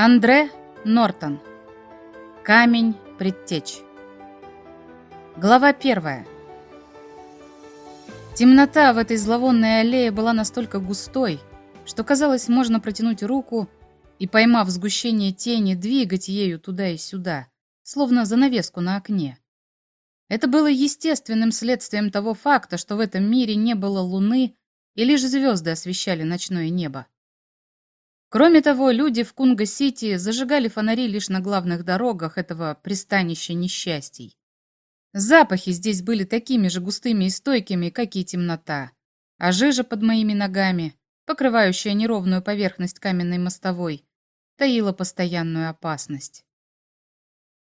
Андре Нортон. Камень предтеч. Глава первая. Темнота в этой зловонной аллее была настолько густой, что казалось, можно протянуть руку и, поймав сгущение тени, двигать ею туда и сюда, словно занавеску на окне. Это было естественным следствием того факта, что в этом мире не было луны, и лишь звезды освещали ночное небо. Кроме того, люди в Кунга-Сити зажигали фонари лишь на главных дорогах этого пристанища несчастий. Запахи здесь были такими же густыми и стойкими, как и темнота. А жижа под моими ногами, покрывающая неровную поверхность каменной мостовой, таила постоянную опасность.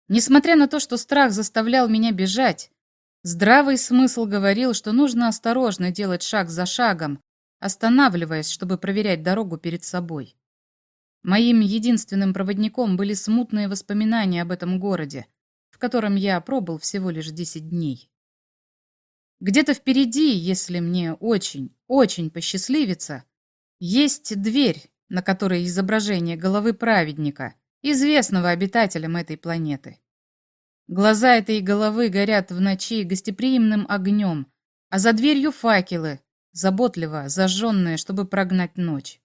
Несмотря на то, что страх заставлял меня бежать, здравый смысл говорил, что нужно осторожно делать шаг за шагом, останавливаясь, чтобы проверять дорогу перед собой. Моим единственным проводником были смутные воспоминания об этом городе, в котором я пробыл всего лишь десять дней. Где-то впереди, если мне очень, очень посчастливится, есть дверь, на которой изображение головы праведника, известного обитателям этой планеты. Глаза этой головы горят в ночи гостеприимным огнем, а за дверью факелы, заботливо зажженные, чтобы прогнать ночь.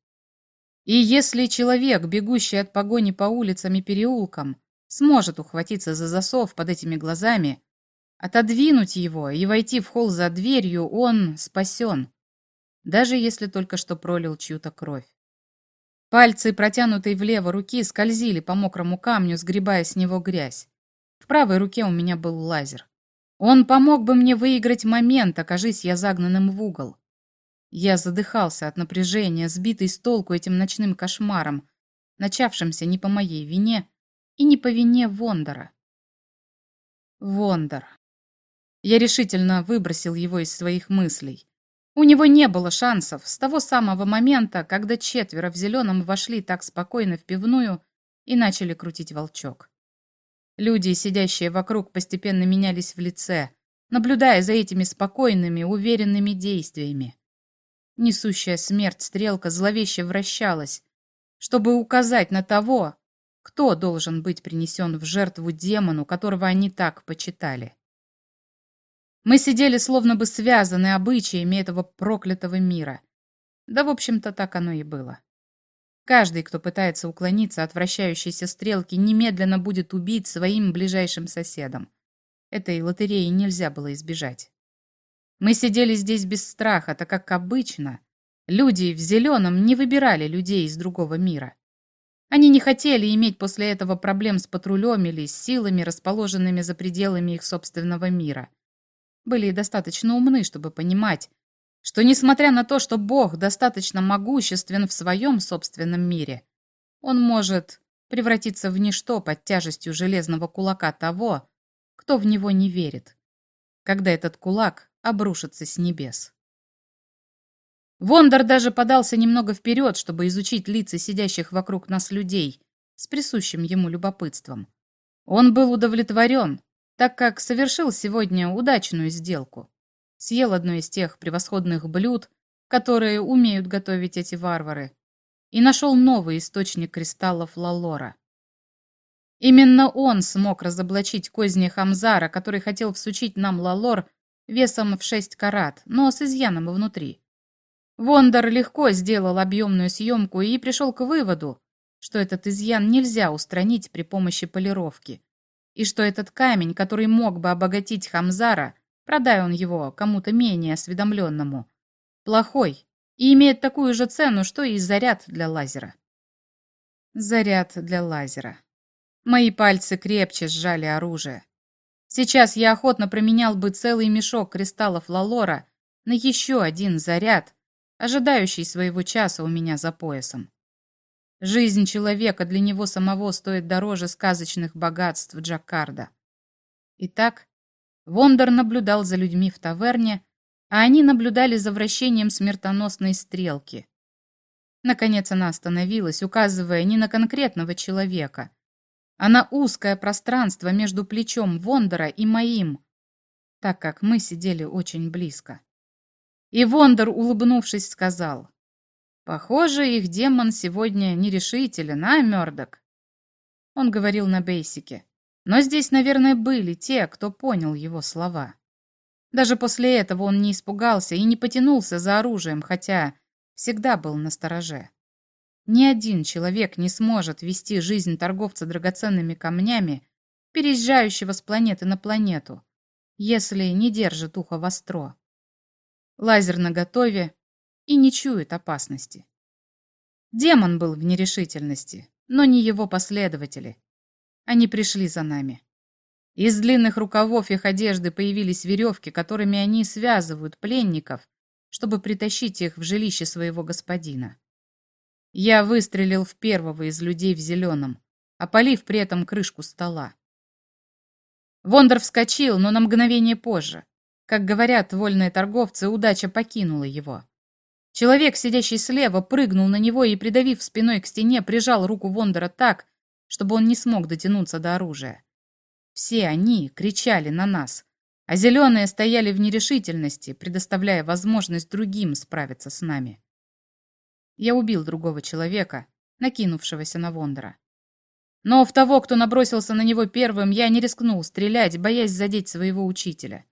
И если человек, бегущий от погони по улицам и переулкам, сможет ухватиться за засов под этими глазами, отодвинуть его и войти в холл за дверью, он спасен, даже если только что пролил чью-то кровь. Пальцы, протянутые влево руки, скользили по мокрому камню, сгребая с него грязь. В правой руке у меня был лазер. Он помог бы мне выиграть момент, окажись я загнанным в угол. Я задыхался от напряжения, сбитый с толку этим ночным кошмаром, начавшимся не по моей вине и не по вине Вондора. Вондор. Я решительно выбросил его из своих мыслей. У него не было шансов с того самого момента, когда четверо в зеленом вошли так спокойно в пивную и начали крутить волчок. Люди, сидящие вокруг, постепенно менялись в лице, наблюдая за этими спокойными, уверенными действиями. Несущая смерть стрелка зловеще вращалась, чтобы указать на того, кто должен быть принесен в жертву демону, которого они так почитали. Мы сидели словно бы связаны обычаями этого проклятого мира. Да, в общем-то, так оно и было. Каждый, кто пытается уклониться от вращающейся стрелки, немедленно будет убит своим ближайшим соседом. Этой лотереи нельзя было избежать. Мы сидели здесь без страха, так как обычно люди в зеленом не выбирали людей из другого мира. Они не хотели иметь после этого проблем с патрулем или с силами, расположенными за пределами их собственного мира. Были достаточно умны, чтобы понимать, что несмотря на то, что Бог достаточно могуществен в своем собственном мире, он может превратиться в ничто под тяжестью железного кулака того, кто в него не верит. Когда этот кулак обрушится с небес. Вондор даже подался немного вперед, чтобы изучить лица сидящих вокруг нас людей с присущим ему любопытством. Он был удовлетворен, так как совершил сегодня удачную сделку. Съел одно из тех превосходных блюд, которые умеют готовить эти варвары, и нашел новый источник кристаллов Лалора. Именно он смог разоблачить козни Хамзара, который хотел всучить нам Лалор весом в 6 карат, но с изъяном внутри. Вондор легко сделал объемную съемку и пришел к выводу, что этот изъян нельзя устранить при помощи полировки, и что этот камень, который мог бы обогатить Хамзара, продай он его кому-то менее осведомленному, плохой и имеет такую же цену, что и заряд для лазера. Заряд для лазера. Мои пальцы крепче сжали оружие. Сейчас я охотно променял бы целый мешок кристаллов Лалора на еще один заряд, ожидающий своего часа у меня за поясом. Жизнь человека для него самого стоит дороже сказочных богатств Джаккарда. Итак, Вондор наблюдал за людьми в таверне, а они наблюдали за вращением смертоносной стрелки. Наконец она остановилась, указывая не на конкретного человека, а на узкое пространство между плечом Вондора и моим, так как мы сидели очень близко. И Вондор, улыбнувшись, сказал, «Похоже, их демон сегодня нерешителен, а, Мёрдок?» Он говорил на бейсике. Но здесь, наверное, были те, кто понял его слова. Даже после этого он не испугался и не потянулся за оружием, хотя всегда был на стороже. Ни один человек не сможет вести жизнь торговца драгоценными камнями, переезжающего с планеты на планету, если не держит ухо востро. Лазер наготове и не чует опасности. Демон был в нерешительности, но не его последователи. Они пришли за нами. Из длинных рукавов их одежды появились веревки, которыми они связывают пленников, чтобы притащить их в жилище своего господина. Я выстрелил в первого из людей в зеленом, опалив при этом крышку стола. Вондор вскочил, но на мгновение позже. Как говорят вольные торговцы, удача покинула его. Человек, сидящий слева, прыгнул на него и, придавив спиной к стене, прижал руку Вондора так, чтобы он не смог дотянуться до оружия. Все они кричали на нас, а зеленые стояли в нерешительности, предоставляя возможность другим справиться с нами. Я убил другого человека, накинувшегося на Вондора. Но в того, кто набросился на него первым, я не рискнул стрелять, боясь задеть своего учителя.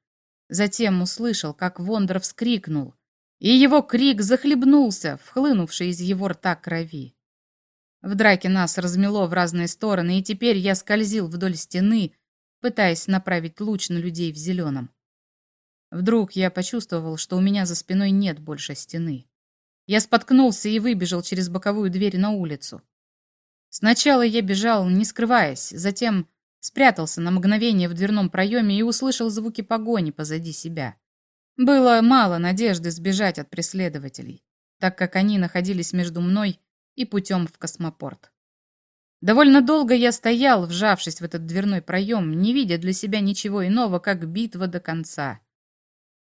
Затем услышал, как Вондор вскрикнул, и его крик захлебнулся, вхлынувший из его рта крови. В драке нас размело в разные стороны, и теперь я скользил вдоль стены, пытаясь направить луч на людей в зеленом. Вдруг я почувствовал, что у меня за спиной нет больше стены. Я споткнулся и выбежал через боковую дверь на улицу. Сначала я бежал, не скрываясь, затем спрятался на мгновение в дверном проеме и услышал звуки погони позади себя. Было мало надежды сбежать от преследователей, так как они находились между мной и путем в космопорт. Довольно долго я стоял, вжавшись в этот дверной проем, не видя для себя ничего иного, как битва до конца.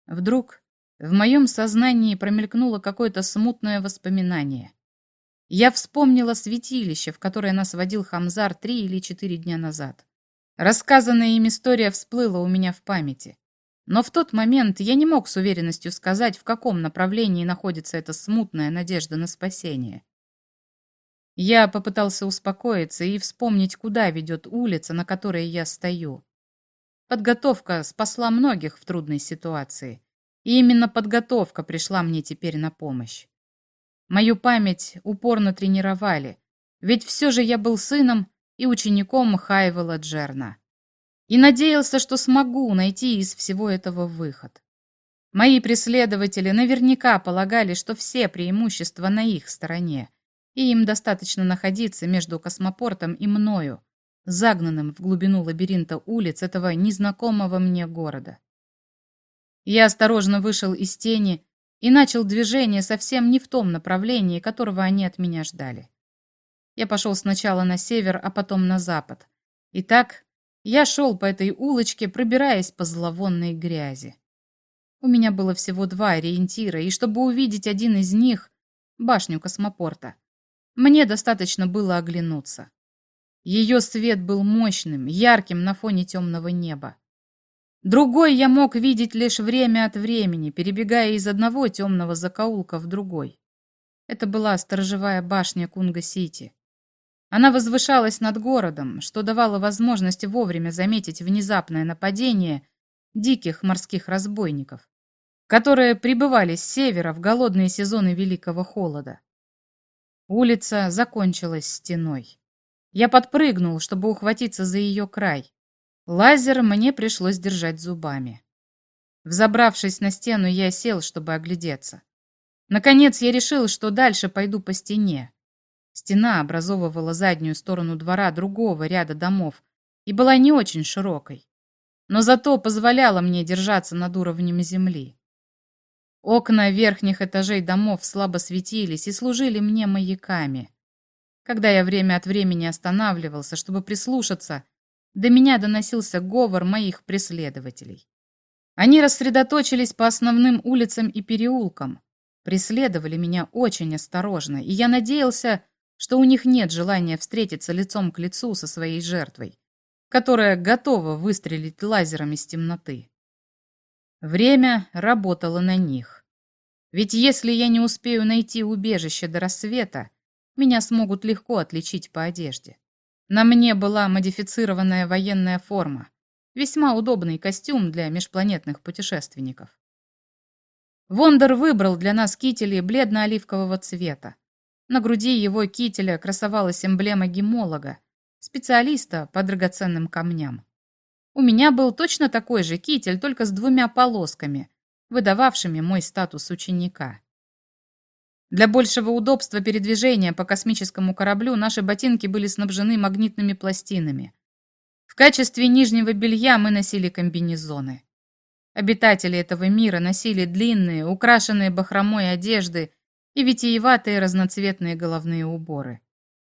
Вдруг в моем сознании промелькнуло какое-то смутное воспоминание. Я вспомнила святилище, в которое нас водил Хамзар три или четыре дня назад. Рассказанная им история всплыла у меня в памяти. Но в тот момент я не мог с уверенностью сказать, в каком направлении находится эта смутная надежда на спасение. Я попытался успокоиться и вспомнить, куда ведет улица, на которой я стою. Подготовка спасла многих в трудной ситуации. И именно подготовка пришла мне теперь на помощь. Мою память упорно тренировали, ведь все же я был сыном и учеником Хайвела Джерна. И надеялся, что смогу найти из всего этого выход. Мои преследователи наверняка полагали, что все преимущества на их стороне, и им достаточно находиться между космопортом и мною, загнанным в глубину лабиринта улиц этого незнакомого мне города. Я осторожно вышел из тени и начал движение совсем не в том направлении, которого они от меня ждали. Я пошел сначала на север, а потом на запад. И так я шел по этой улочке, пробираясь по зловонной грязи. У меня было всего два ориентира, и чтобы увидеть один из них, башню космопорта, мне достаточно было оглянуться. Ее свет был мощным, ярким на фоне темного неба. Другой я мог видеть лишь время от времени, перебегая из одного темного закоулка в другой. Это была сторожевая башня Кунга-Сити. Она возвышалась над городом, что давало возможность вовремя заметить внезапное нападение диких морских разбойников, которые прибывали с севера в голодные сезоны Великого Холода. Улица закончилась стеной. Я подпрыгнул, чтобы ухватиться за ее край. Лазер мне пришлось держать зубами. Взобравшись на стену, я сел, чтобы оглядеться. Наконец я решил, что дальше пойду по стене. Стена образовывала заднюю сторону двора другого ряда домов и была не очень широкой, но зато позволяла мне держаться над уровнем земли. Окна верхних этажей домов слабо светились и служили мне маяками. Когда я время от времени останавливался, чтобы прислушаться, до меня доносился говор моих преследователей. Они рассредоточились по основным улицам и переулкам, преследовали меня очень осторожно, и я надеялся, что у них нет желания встретиться лицом к лицу со своей жертвой, которая готова выстрелить лазером из темноты. Время работало на них. Ведь если я не успею найти убежище до рассвета, меня смогут легко отличить по одежде. На мне была модифицированная военная форма, весьма удобный костюм для межпланетных путешественников. Вондер выбрал для нас кители бледно-оливкового цвета. На груди его кителя красовалась эмблема гемолога, специалиста по драгоценным камням. У меня был точно такой же китель, только с двумя полосками, выдававшими мой статус ученика. Для большего удобства передвижения по космическому кораблю наши ботинки были снабжены магнитными пластинами. В качестве нижнего белья мы носили комбинезоны. Обитатели этого мира носили длинные, украшенные бахромой одежды и витиеватые разноцветные головные уборы.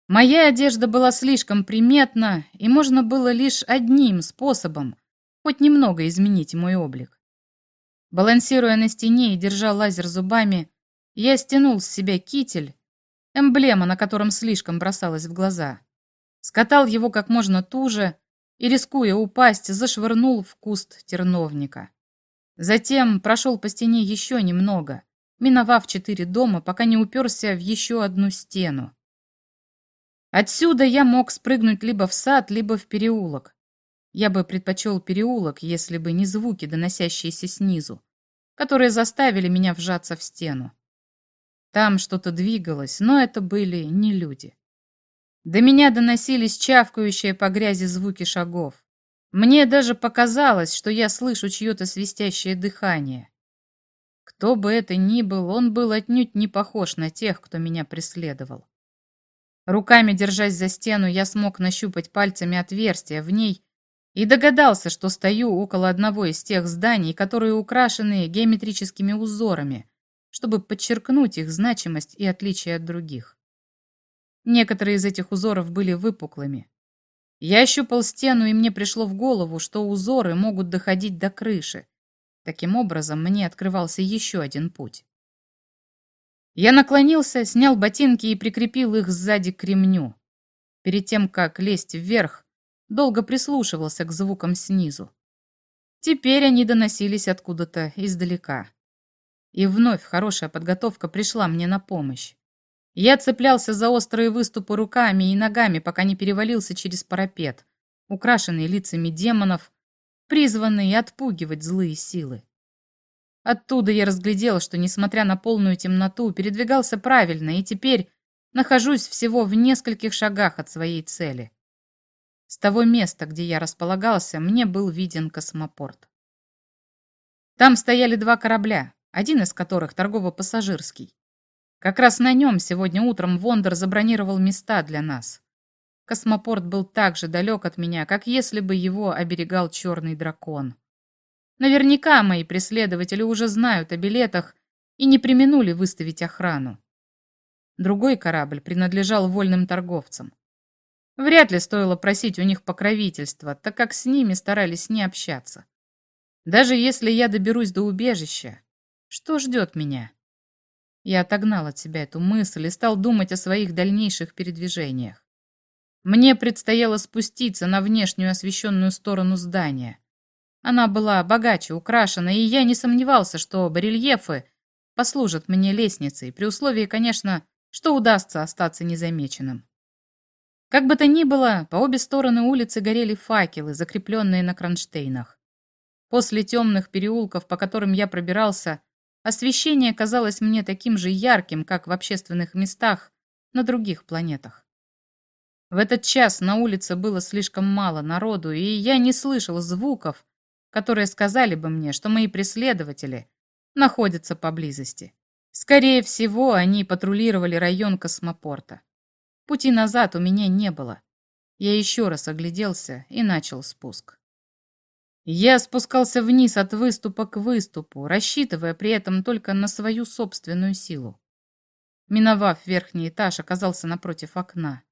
Моя одежда была слишком приметна, и можно было лишь одним способом хоть немного изменить мой облик. Балансируя на стене и держа лазер зубами, я стянул с себя китель, эмблема, на котором слишком бросалась в глаза, скатал его как можно туже и, рискуя упасть, зашвырнул в куст терновника. Затем прошел по стене еще немного, миновав четыре дома, пока не уперся в еще одну стену. Отсюда я мог спрыгнуть либо в сад, либо в переулок. Я бы предпочел переулок, если бы не звуки, доносящиеся снизу, которые заставили меня вжаться в стену. Там что-то двигалось, но это были не люди. До меня доносились чавкающие по грязи звуки шагов. Мне даже показалось, что я слышу чье-то свистящее дыхание. Кто бы это ни был, он был отнюдь не похож на тех, кто меня преследовал. Руками держась за стену, я смог нащупать пальцами отверстие в ней и догадался, что стою около одного из тех зданий, которые украшены геометрическими узорами, чтобы подчеркнуть их значимость и отличие от других. Некоторые из этих узоров были выпуклыми. Я ощупал стену, и мне пришло в голову, что узоры могут доходить до крыши, Таким образом, мне открывался еще один путь. Я наклонился, снял ботинки и прикрепил их сзади к ремню. Перед тем, как лезть вверх, долго прислушивался к звукам снизу. Теперь они доносились откуда-то издалека. И вновь хорошая подготовка пришла мне на помощь. Я цеплялся за острые выступы руками и ногами, пока не перевалился через парапет, украшенный лицами демонов, призванный отпугивать злые силы. Оттуда я разглядела, что, несмотря на полную темноту, передвигался правильно и теперь нахожусь всего в нескольких шагах от своей цели. С того места, где я располагался, мне был виден космопорт. Там стояли два корабля, один из которых торгово-пассажирский. Как раз на нем сегодня утром Вондер забронировал места для нас. Космопорт был так же далек от меня, как если бы его оберегал черный дракон. Наверняка мои преследователи уже знают о билетах и не применули выставить охрану. Другой корабль принадлежал вольным торговцам. Вряд ли стоило просить у них покровительства, так как с ними старались не общаться. Даже если я доберусь до убежища, что ждет меня? Я отогнал от себя эту мысль и стал думать о своих дальнейших передвижениях. Мне предстояло спуститься на внешнюю освещенную сторону здания. Она была богаче украшена, и я не сомневался, что барельефы послужат мне лестницей, при условии, конечно, что удастся остаться незамеченным. Как бы то ни было, по обе стороны улицы горели факелы, закрепленные на кронштейнах. После темных переулков, по которым я пробирался, освещение казалось мне таким же ярким, как в общественных местах на других планетах. В этот час на улице было слишком мало народу, и я не слышал звуков, которые сказали бы мне, что мои преследователи находятся поблизости. Скорее всего, они патрулировали район космопорта. Пути назад у меня не было. Я еще раз огляделся и начал спуск. Я спускался вниз от выступа к выступу, рассчитывая при этом только на свою собственную силу. Миновав верхний этаж, оказался напротив окна.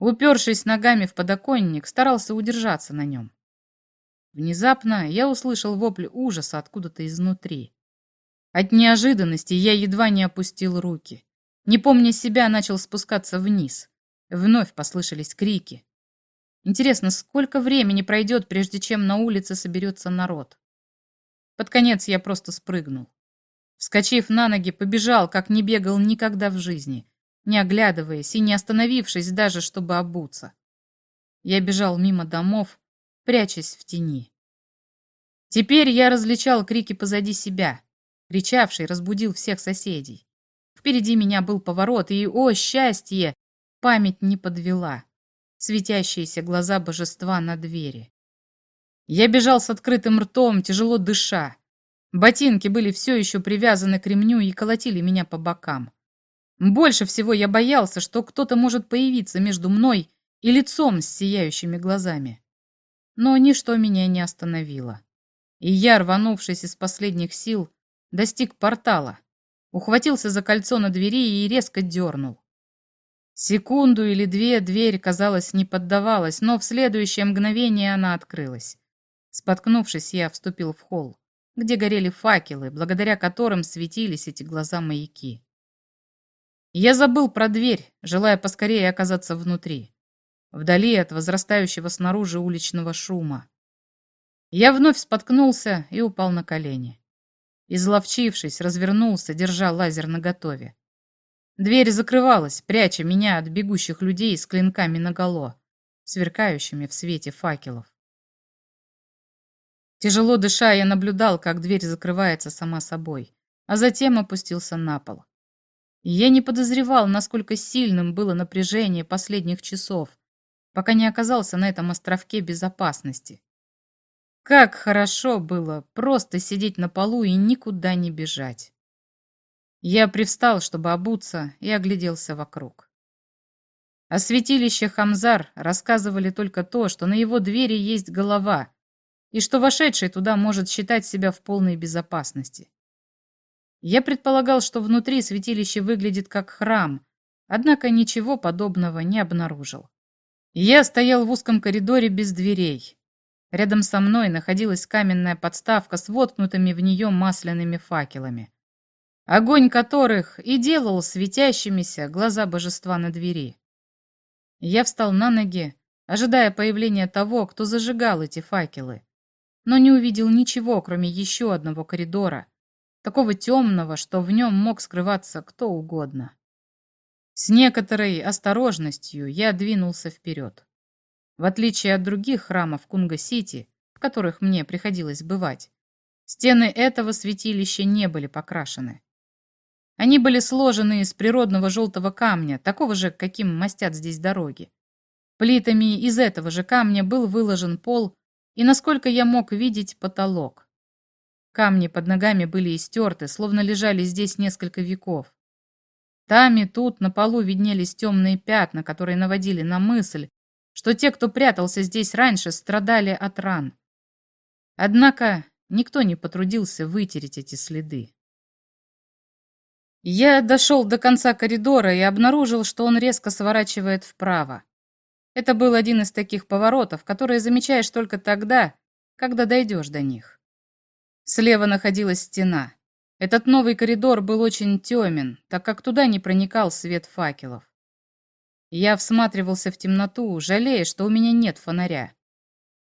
Упершись ногами в подоконник, старался удержаться на нем. Внезапно я услышал вопль ужаса откуда-то изнутри. От неожиданности я едва не опустил руки. Не помня себя, начал спускаться вниз. Вновь послышались крики. Интересно, сколько времени пройдет, прежде чем на улице соберется народ? Под конец я просто спрыгнул. Вскочив на ноги, побежал, как не бегал никогда в жизни, не оглядываясь и не остановившись даже, чтобы обуться. Я бежал мимо домов, прячась в тени. Теперь я различал крики позади себя. Кричавший разбудил всех соседей. Впереди меня был поворот, и, о, счастье, память не подвела. Светящиеся глаза божества на двери. Я бежал с открытым ртом, тяжело дыша. Ботинки были все еще привязаны к ремню и колотили меня по бокам. Больше всего я боялся, что кто-то может появиться между мной и лицом с сияющими глазами. Но ничто меня не остановило. И я, рванувшись из последних сил, достиг портала, ухватился за кольцо на двери и резко дернул. Секунду или две дверь, казалось, не поддавалась, но в следующее мгновение она открылась. Споткнувшись, я вступил в холл, где горели факелы, благодаря которым светились эти глаза-маяки. Я забыл про дверь, желая поскорее оказаться внутри, вдали от возрастающего снаружи уличного шума. Я вновь споткнулся и упал на колени. Изловчившись, развернулся, держа лазер наготове. Дверь закрывалась, пряча меня от бегущих людей с клинками наголо, сверкающими в свете факелов. Тяжело дыша, я наблюдал, как дверь закрывается сама собой, а затем опустился на пол. я не подозревал, насколько сильным было напряжение последних часов, пока не оказался на этом островке безопасности. Как хорошо было просто сидеть на полу и никуда не бежать. Я привстал, чтобы обуться, и огляделся вокруг. О святилище Хамзар рассказывали только то, что на его двери есть голова, и что вошедший туда может считать себя в полной безопасности. Я предполагал, что внутри святилище выглядит как храм, однако ничего подобного не обнаружил. Я стоял в узком коридоре без дверей, Рядом со мной находилась каменная подставка с воткнутыми в нее масляными факелами, огонь которых и делал светящимися глаза божества на двери. Я встал на ноги, ожидая появления того, кто зажигал эти факелы, но не увидел ничего, кроме еще одного коридора, такого темного, что в нем мог скрываться кто угодно. С некоторой осторожностью я двинулся вперед. В отличие от других храмов Кунга-Сити, в которых мне приходилось бывать, стены этого святилища не были покрашены. Они были сложены из природного желтого камня, такого же, каким мастят здесь дороги. Плитами из этого же камня был выложен пол и, насколько я мог видеть, потолок. Камни под ногами были истерты, словно лежали здесь несколько веков. Там и тут на полу виднелись темные пятна, которые наводили на мысль, что те, кто прятался здесь раньше, страдали от ран. Однако никто не потрудился вытереть эти следы. Я дошел до конца коридора и обнаружил, что он резко сворачивает вправо. Это был один из таких поворотов, которые замечаешь только тогда, когда дойдешь до них. Слева находилась стена. Этот новый коридор был очень темен, так как туда не проникал свет факелов. Я всматривался в темноту, жалея, что у меня нет фонаря.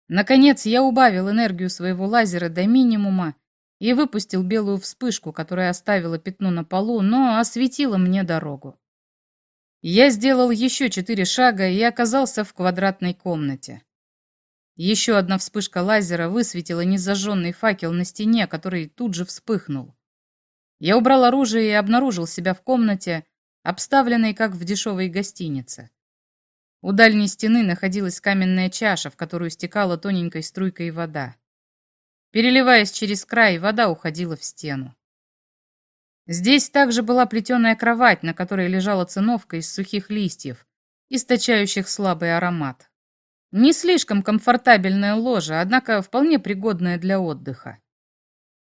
Наконец я убавил энергию своего лазера до минимума и выпустил белую вспышку, которая оставила пятно на полу, но осветила мне дорогу. Я сделал еще четыре шага и оказался в квадратной комнате. Еще одна вспышка лазера высветила незажженный факел на стене, который тут же вспыхнул. Я убрал оружие и обнаружил себя в комнате, обставленной как в дешевой гостинице. У дальней стены находилась каменная чаша, в которую стекала тоненькой струйкой вода. Переливаясь через край, вода уходила в стену. Здесь также была плетеная кровать, на которой лежала циновка из сухих листьев, источающих слабый аромат. Не слишком комфортабельное ложе, однако вполне пригодное для отдыха.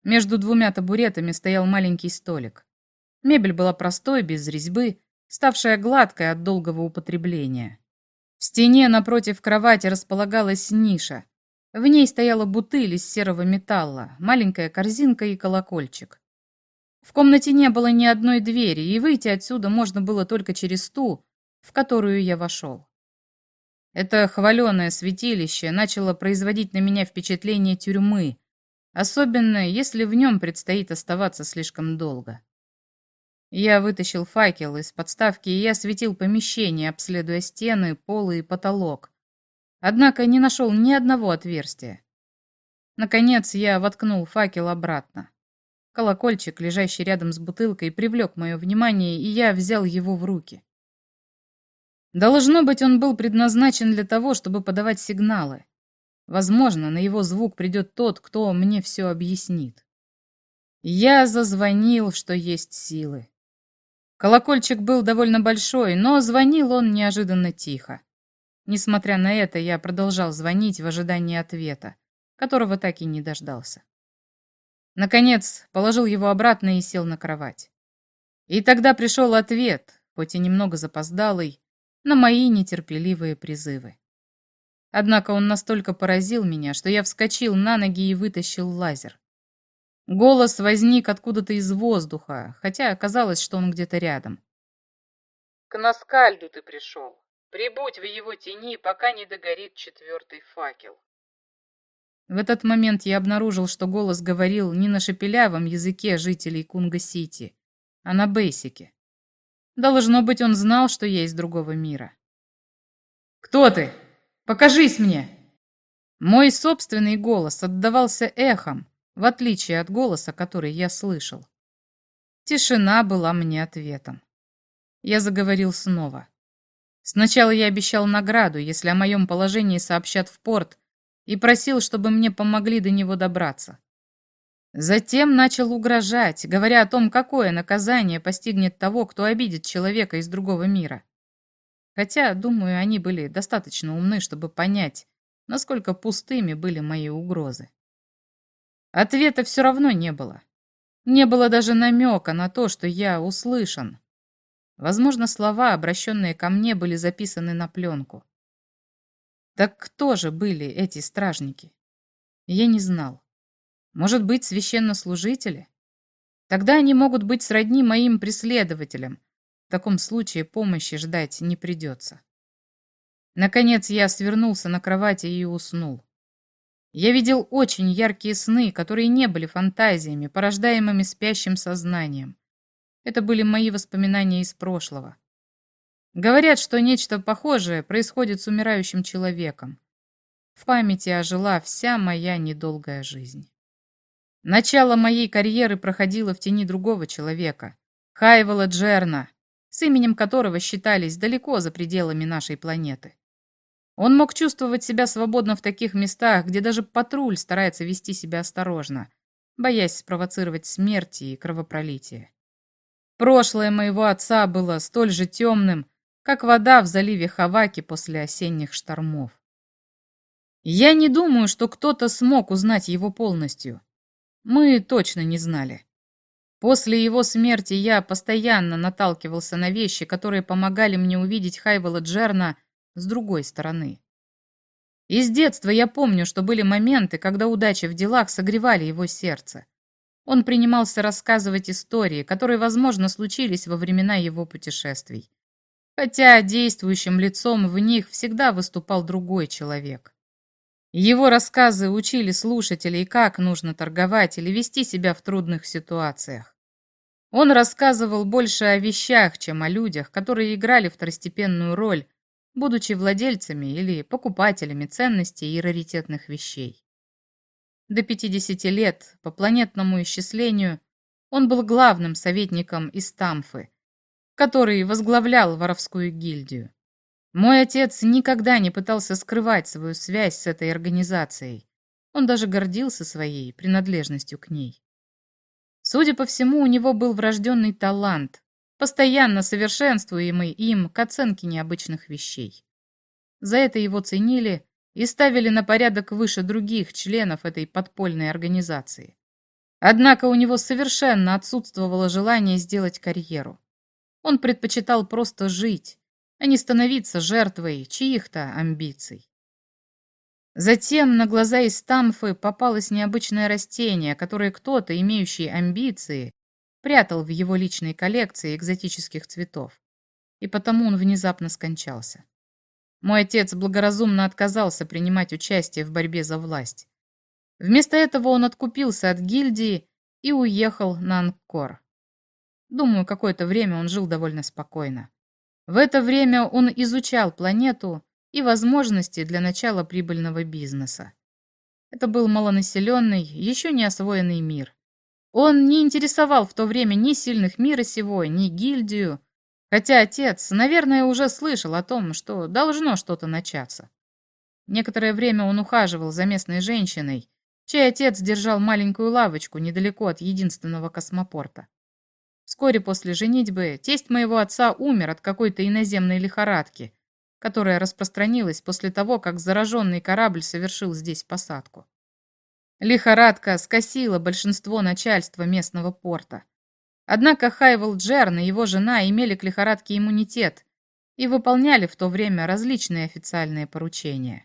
Между двумя табуретами стоял маленький столик. Мебель была простой, без резьбы, ставшая гладкой от долгого употребления. В стене напротив кровати располагалась ниша. В ней стояла бутыль из серого металла, маленькая корзинка и колокольчик. В комнате не было ни одной двери, и выйти отсюда можно было только через ту, в которую я вошел. Это хваленое святилище начало производить на меня впечатление тюрьмы, особенно если в нем предстоит оставаться слишком долго. Я вытащил факел из подставки и осветил помещение, обследуя стены, полы и потолок. Однако не нашел ни одного отверстия. Наконец я воткнул факел обратно. Колокольчик, лежащий рядом с бутылкой, привлек мое внимание, и я взял его в руки. Должно быть, он был предназначен для того, чтобы подавать сигналы. Возможно, на его звук придет тот, кто мне все объяснит. Я зазвонил, что есть силы. Колокольчик был довольно большой, но звонил он неожиданно тихо. Несмотря на это, я продолжал звонить в ожидании ответа, которого так и не дождался. Наконец, положил его обратно и сел на кровать. И тогда пришел ответ, хоть и немного запоздалый, на мои нетерпеливые призывы. Однако он настолько поразил меня, что я вскочил на ноги и вытащил лазер. Голос возник откуда-то из воздуха, хотя оказалось, что он где-то рядом. «К Наскальду ты пришел. Прибудь в его тени, пока не догорит четвертый факел». В этот момент я обнаружил, что голос говорил не на шепелявом языке жителей Кунга-Сити, а на бейсике. Должно быть, он знал, что я из другого мира. «Кто ты?» Покажись мне!» Мой собственный голос отдавался эхом, в отличие от голоса, который я слышал. Тишина была мне ответом. Я заговорил снова. Сначала я обещал награду, если о моем положении сообщат в порт, и просил, чтобы мне помогли до него добраться. Затем начал угрожать, говоря о том, какое наказание постигнет того, кто обидит человека из другого мира. Хотя, думаю, они были достаточно умны, чтобы понять, насколько пустыми были мои угрозы. Ответа все равно не было. Не было даже намека на то, что я услышан. Возможно, слова, обращенные ко мне, были записаны на пленку. Так кто же были эти стражники? Я не знал. Может быть, священнослужители? Тогда они могут быть сродни моим преследователям, в таком случае помощи ждать не придется. Наконец я свернулся на кровати и уснул. Я видел очень яркие сны, которые не были фантазиями, порождаемыми спящим сознанием. Это были мои воспоминания из прошлого. Говорят, что нечто похожее происходит с умирающим человеком. В памяти ожила вся моя недолгая жизнь. Начало моей карьеры проходило в тени другого человека, Хайвела Джерна, с именем которого считались далеко за пределами нашей планеты. Он мог чувствовать себя свободно в таких местах, где даже патруль старается вести себя осторожно, боясь спровоцировать смерть и кровопролитие. Прошлое моего отца было столь же темным, как вода в заливе Хаваки после осенних штормов. Я не думаю, что кто-то смог узнать его полностью. Мы точно не знали. После его смерти я постоянно наталкивался на вещи, которые помогали мне увидеть Хайвела Джерна с другой стороны. Из детства я помню, что были моменты, когда удачи в делах согревали его сердце. Он принимался рассказывать истории, которые, возможно, случились во времена его путешествий. Хотя действующим лицом в них всегда выступал другой человек. Его рассказы учили слушателей, как нужно торговать или вести себя в трудных ситуациях. Он рассказывал больше о вещах, чем о людях, которые играли второстепенную роль, будучи владельцами или покупателями ценностей и раритетных вещей. До 50 лет, по планетному исчислению, он был главным советником из Тамфы, который возглавлял воровскую гильдию. Мой отец никогда не пытался скрывать свою связь с этой организацией. Он даже гордился своей принадлежностью к ней. Судя по всему, у него был врожденный талант, постоянно совершенствуемый им к оценке необычных вещей. За это его ценили и ставили на порядок выше других членов этой подпольной организации. Однако у него совершенно отсутствовало желание сделать карьеру. Он предпочитал просто жить, а не становиться жертвой чьих-то амбиций. Затем на глаза из Тамфы попалось необычное растение, которое кто-то, имеющий амбиции, прятал в его личной коллекции экзотических цветов. И потому он внезапно скончался. Мой отец благоразумно отказался принимать участие в борьбе за власть. Вместо этого он откупился от гильдии и уехал на Анкор. Думаю, какое-то время он жил довольно спокойно. В это время он изучал планету и возможности для начала прибыльного бизнеса. Это был малонаселенный, еще не освоенный мир. Он не интересовал в то время ни сильных мира сего, ни гильдию, хотя отец, наверное, уже слышал о том, что должно что-то начаться. Некоторое время он ухаживал за местной женщиной, чей отец держал маленькую лавочку недалеко от единственного космопорта. Вскоре после женитьбы тесть моего отца умер от какой-то иноземной лихорадки, которая распространилась после того, как зараженный корабль совершил здесь посадку. Лихорадка скосила большинство начальства местного порта. Однако Хайвел Джерн и его жена имели к лихорадке иммунитет и выполняли в то время различные официальные поручения.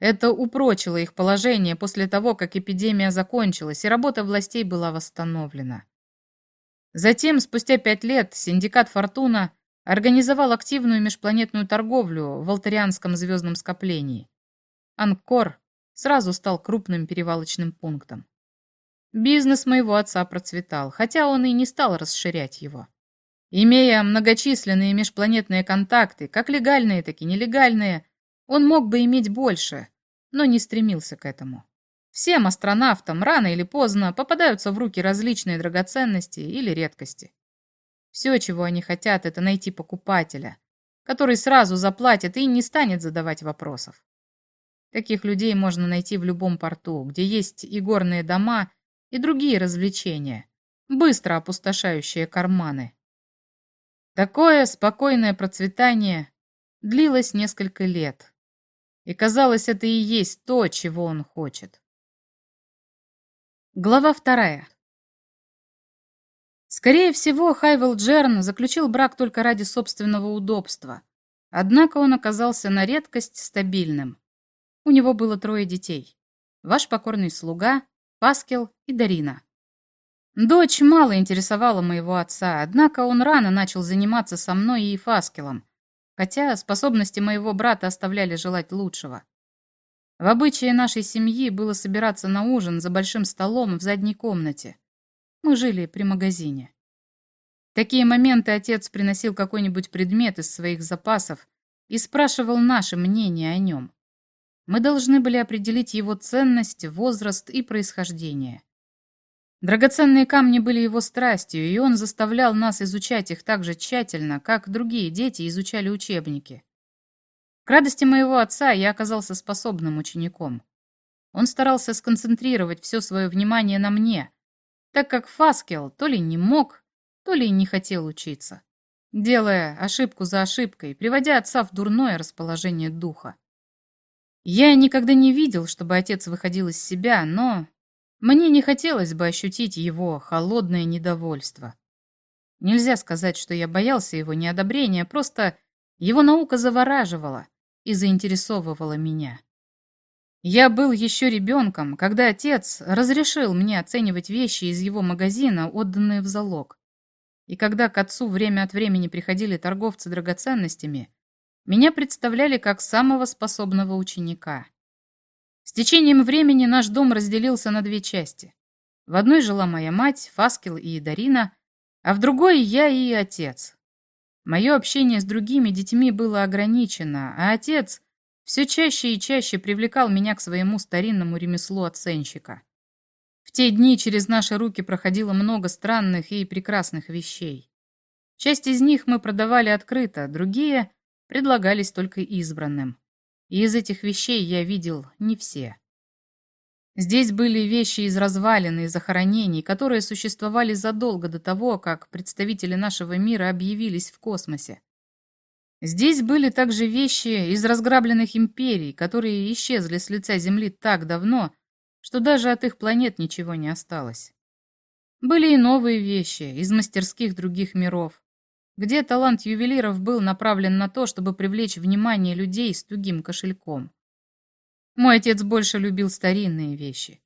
Это упрочило их положение после того, как эпидемия закончилась и работа властей была восстановлена. Затем, спустя пять лет, синдикат «Фортуна» организовал активную межпланетную торговлю в Алтарианском звездном скоплении. Анкор сразу стал крупным перевалочным пунктом. Бизнес моего отца процветал, хотя он и не стал расширять его. Имея многочисленные межпланетные контакты, как легальные, так и нелегальные, он мог бы иметь больше, но не стремился к этому. Всем астронавтам рано или поздно попадаются в руки различные драгоценности или редкости. Все, чего они хотят, это найти покупателя, который сразу заплатит и не станет задавать вопросов. Таких людей можно найти в любом порту, где есть и горные дома, и другие развлечения, быстро опустошающие карманы. Такое спокойное процветание длилось несколько лет. И казалось, это и есть то, чего он хочет. Глава вторая. Скорее всего, Хайвел Джерн заключил брак только ради собственного удобства. Однако он оказался на редкость стабильным. У него было трое детей. Ваш покорный слуга, Паскел и Дарина. Дочь мало интересовала моего отца, однако он рано начал заниматься со мной и Фаскелом, хотя способности моего брата оставляли желать лучшего. В обычае нашей семьи было собираться на ужин за большим столом в задней комнате. Мы жили при магазине. В такие моменты отец приносил какой-нибудь предмет из своих запасов и спрашивал наше мнение о нем. Мы должны были определить его ценность, возраст и происхождение. Драгоценные камни были его страстью, и он заставлял нас изучать их так же тщательно, как другие дети изучали учебники. К радости моего отца я оказался способным учеником. Он старался сконцентрировать все свое внимание на мне, так как Фаскел то ли не мог, то ли не хотел учиться, делая ошибку за ошибкой, приводя отца в дурное расположение духа. Я никогда не видел, чтобы отец выходил из себя, но мне не хотелось бы ощутить его холодное недовольство. Нельзя сказать, что я боялся его неодобрения, просто его наука завораживала и заинтересовывала меня. Я был еще ребенком, когда отец разрешил мне оценивать вещи из его магазина, отданные в залог. И когда к отцу время от времени приходили торговцы драгоценностями, меня представляли как самого способного ученика. С течением времени наш дом разделился на две части. В одной жила моя мать, Фаскил и Дарина, а в другой я и отец. Мое общение с другими детьми было ограничено, а отец все чаще и чаще привлекал меня к своему старинному ремеслу оценщика. В те дни через наши руки проходило много странных и прекрасных вещей. Часть из них мы продавали открыто, другие предлагались только избранным. И из этих вещей я видел не все. Здесь были вещи из развалин и захоронений, которые существовали задолго до того, как представители нашего мира объявились в космосе. Здесь были также вещи из разграбленных империй, которые исчезли с лица Земли так давно, что даже от их планет ничего не осталось. Были и новые вещи из мастерских других миров, где талант ювелиров был направлен на то, чтобы привлечь внимание людей с тугим кошельком. Мой отец больше любил старинные вещи.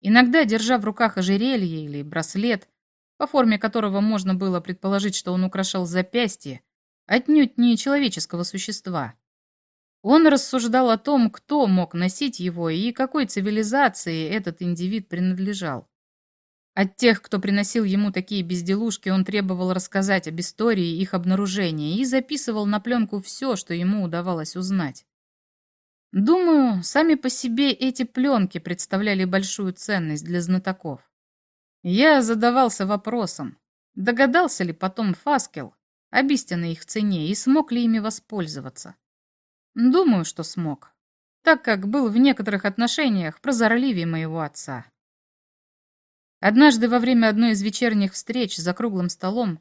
Иногда, держа в руках ожерелье или браслет, по форме которого можно было предположить, что он украшал запястье, отнюдь не человеческого существа. Он рассуждал о том, кто мог носить его и какой цивилизации этот индивид принадлежал. От тех, кто приносил ему такие безделушки, он требовал рассказать об истории их обнаружения и записывал на пленку все, что ему удавалось узнать. Думаю, сами по себе эти пленки представляли большую ценность для знатоков. Я задавался вопросом, догадался ли потом Фаскел об истинной их цене и смог ли ими воспользоваться. Думаю, что смог, так как был в некоторых отношениях прозорливее моего отца. Однажды во время одной из вечерних встреч за круглым столом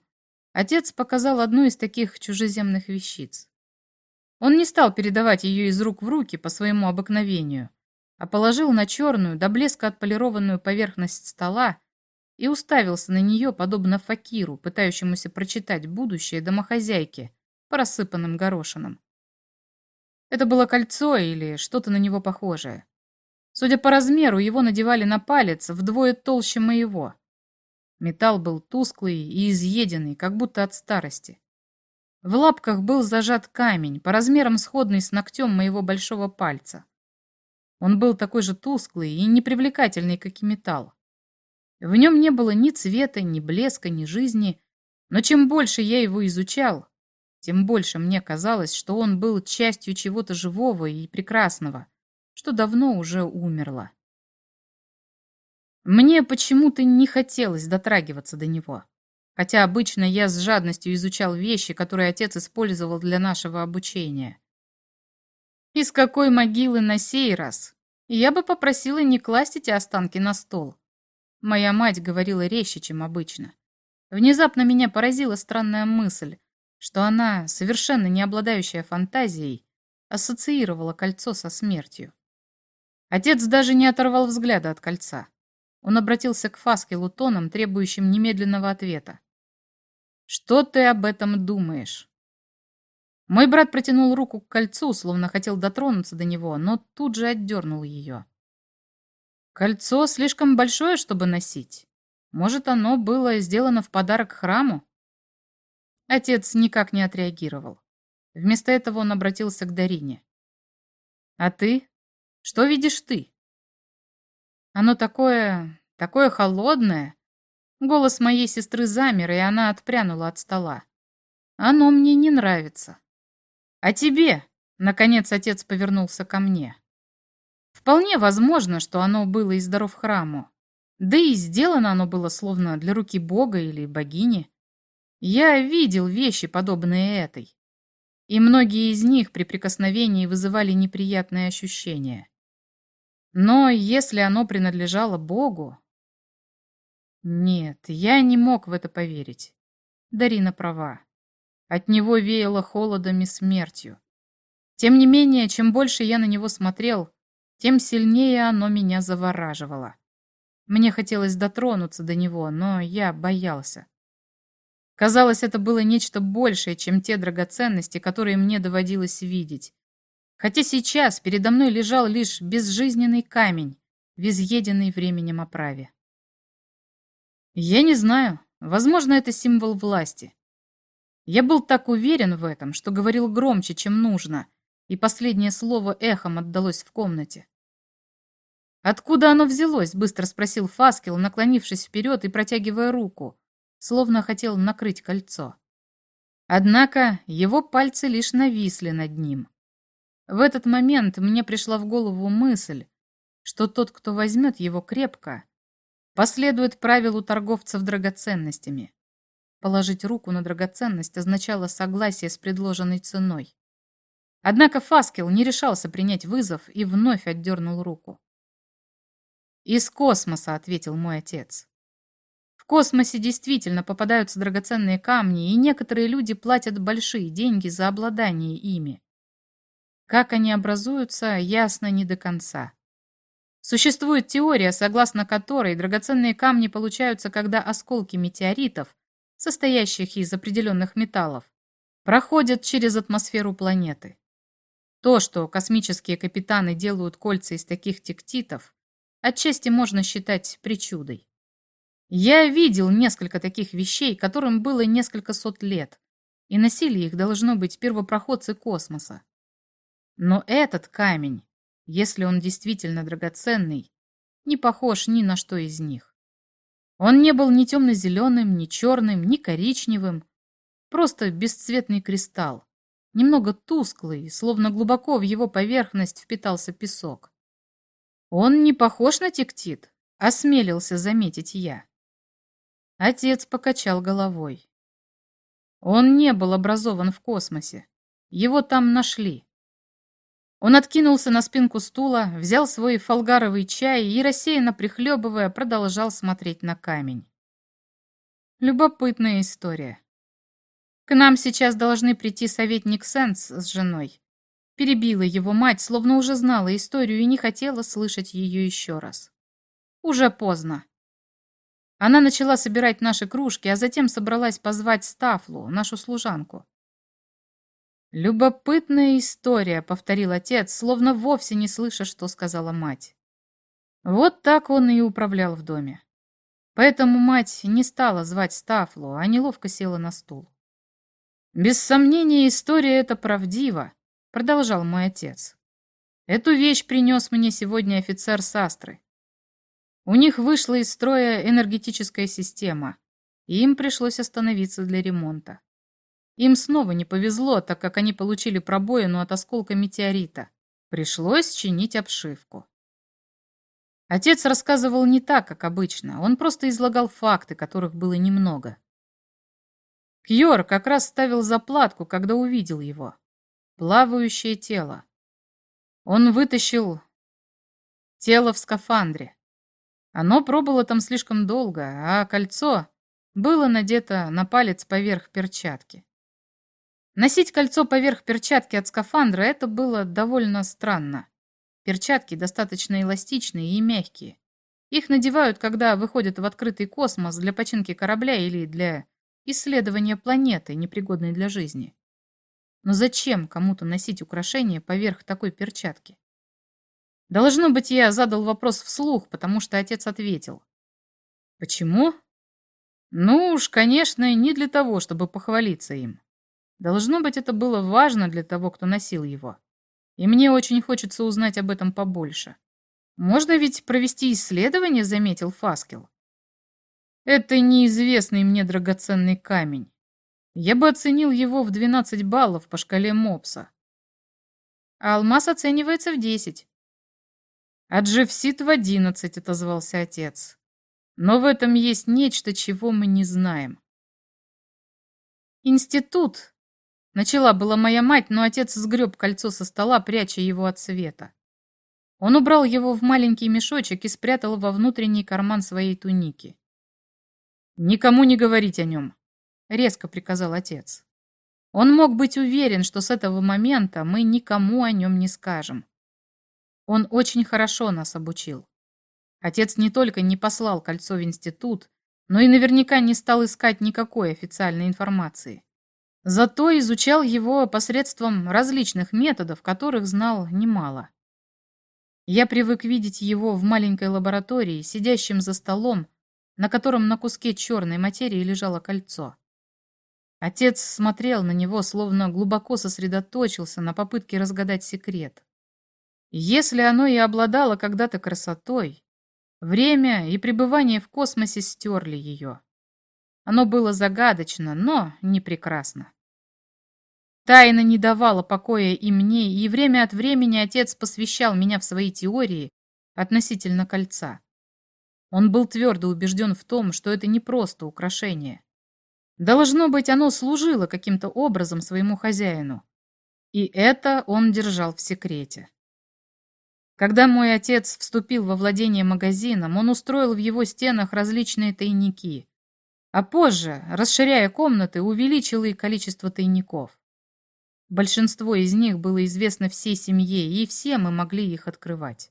отец показал одну из таких чужеземных вещиц. Он не стал передавать ее из рук в руки по своему обыкновению, а положил на черную, до блеска отполированную поверхность стола и уставился на нее, подобно факиру, пытающемуся прочитать будущее домохозяйки по рассыпанным горошинам. Это было кольцо или что-то на него похожее. Судя по размеру, его надевали на палец вдвое толще моего. Металл был тусклый и изъеденный, как будто от старости. В лапках был зажат камень, по размерам сходный с ногтем моего большого пальца. Он был такой же тусклый и непривлекательный, как и металл. В нем не было ни цвета, ни блеска, ни жизни, но чем больше я его изучал, тем больше мне казалось, что он был частью чего-то живого и прекрасного, что давно уже умерло. Мне почему-то не хотелось дотрагиваться до него. Хотя обычно я с жадностью изучал вещи, которые отец использовал для нашего обучения. Из какой могилы на сей раз? Я бы попросила не класть эти останки на стол. Моя мать говорила резче, чем обычно. Внезапно меня поразила странная мысль, что она, совершенно не обладающая фантазией, ассоциировала кольцо со смертью. Отец даже не оторвал взгляда от кольца. Он обратился к Фаскелу тоном, требующим немедленного ответа. Что ты об этом думаешь? Мой брат протянул руку к кольцу, словно хотел дотронуться до него, но тут же отдернул ее. Кольцо слишком большое, чтобы носить. Может, оно было сделано в подарок храму? Отец никак не отреагировал. Вместо этого он обратился к Дарине. «А ты? Что видишь ты?» «Оно такое... такое холодное, Голос моей сестры замер, и она отпрянула от стола. Оно мне не нравится. А тебе? Наконец отец повернулся ко мне. Вполне возможно, что оно было из даров храму. Да и сделано оно было словно для руки бога или богини. Я видел вещи, подобные этой. И многие из них при прикосновении вызывали неприятные ощущения. Но если оно принадлежало Богу, нет, я не мог в это поверить. Дарина права. От него веяло холодом и смертью. Тем не менее, чем больше я на него смотрел, тем сильнее оно меня завораживало. Мне хотелось дотронуться до него, но я боялся. Казалось, это было нечто большее, чем те драгоценности, которые мне доводилось видеть. Хотя сейчас передо мной лежал лишь безжизненный камень в временем оправе. Я не знаю. Возможно, это символ власти. Я был так уверен в этом, что говорил громче, чем нужно, и последнее слово эхом отдалось в комнате. «Откуда оно взялось?» — быстро спросил Фаскел, наклонившись вперед и протягивая руку, словно хотел накрыть кольцо. Однако его пальцы лишь нависли над ним. В этот момент мне пришла в голову мысль, что тот, кто возьмет его крепко, последует правилу торговцев драгоценностями. Положить руку на драгоценность означало согласие с предложенной ценой. Однако Фаскел не решался принять вызов и вновь отдернул руку. «Из космоса», — ответил мой отец. «В космосе действительно попадаются драгоценные камни, и некоторые люди платят большие деньги за обладание ими. Как они образуются, ясно не до конца. Существует теория, согласно которой драгоценные камни получаются, когда осколки метеоритов, состоящих из определенных металлов, проходят через атмосферу планеты. То, что космические капитаны делают кольца из таких тектитов, отчасти можно считать причудой. Я видел несколько таких вещей, которым было несколько сот лет, и носили их, должно быть, первопроходцы космоса. Но этот камень если он действительно драгоценный, не похож ни на что из них. Он не был ни темно-зеленым, ни черным, ни коричневым, просто бесцветный кристалл, немного тусклый, словно глубоко в его поверхность впитался песок. Он не похож на тектит, осмелился заметить я. Отец покачал головой. Он не был образован в космосе. Его там нашли. Он откинулся на спинку стула, взял свой фолгаровый чай и, рассеянно прихлебывая, продолжал смотреть на камень. Любопытная история. К нам сейчас должны прийти советник Сенс с женой. Перебила его мать, словно уже знала историю и не хотела слышать ее еще раз. Уже поздно. Она начала собирать наши кружки, а затем собралась позвать Стафлу, нашу служанку. «Любопытная история», — повторил отец, словно вовсе не слыша, что сказала мать. Вот так он и управлял в доме. Поэтому мать не стала звать Стафлу, а неловко села на стул. «Без сомнения, история эта правдива», — продолжал мой отец. «Эту вещь принес мне сегодня офицер Састры. У них вышла из строя энергетическая система, и им пришлось остановиться для ремонта. Им снова не повезло, так как они получили пробоину от осколка метеорита. Пришлось чинить обшивку. Отец рассказывал не так, как обычно. Он просто излагал факты, которых было немного. Кьор как раз ставил заплатку, когда увидел его. Плавающее тело. Он вытащил тело в скафандре. Оно пробыло там слишком долго, а кольцо было надето на палец поверх перчатки. Носить кольцо поверх перчатки от скафандра – это было довольно странно. Перчатки достаточно эластичные и мягкие. Их надевают, когда выходят в открытый космос для починки корабля или для исследования планеты, непригодной для жизни. Но зачем кому-то носить украшения поверх такой перчатки? Должно быть, я задал вопрос вслух, потому что отец ответил. Почему? Ну уж, конечно, не для того, чтобы похвалиться им. Должно быть, это было важно для того, кто носил его. И мне очень хочется узнать об этом побольше. Можно ведь провести исследование, заметил Фаскел. Это неизвестный мне драгоценный камень. Я бы оценил его в 12 баллов по шкале Мопса. А алмаз оценивается в 10. А джефсит в 11, отозвался отец. Но в этом есть нечто, чего мы не знаем. Институт Начала была моя мать, но отец сгреб кольцо со стола, пряча его от света. Он убрал его в маленький мешочек и спрятал во внутренний карман своей туники. «Никому не говорить о нем», — резко приказал отец. Он мог быть уверен, что с этого момента мы никому о нем не скажем. Он очень хорошо нас обучил. Отец не только не послал кольцо в институт, но и наверняка не стал искать никакой официальной информации. Зато изучал его посредством различных методов, которых знал немало. Я привык видеть его в маленькой лаборатории, сидящим за столом, на котором на куске черной материи лежало кольцо. Отец смотрел на него, словно глубоко сосредоточился на попытке разгадать секрет. Если оно и обладало когда-то красотой, время и пребывание в космосе стерли ее. Оно было загадочно, но не прекрасно. Тайна не давала покоя и мне, и время от времени отец посвящал меня в свои теории относительно кольца. Он был твердо убежден в том, что это не просто украшение. Должно быть, оно служило каким-то образом своему хозяину. И это он держал в секрете. Когда мой отец вступил во владение магазином, он устроил в его стенах различные тайники, а позже, расширяя комнаты, увеличил и количество тайников. Большинство из них было известно всей семье, и все мы могли их открывать.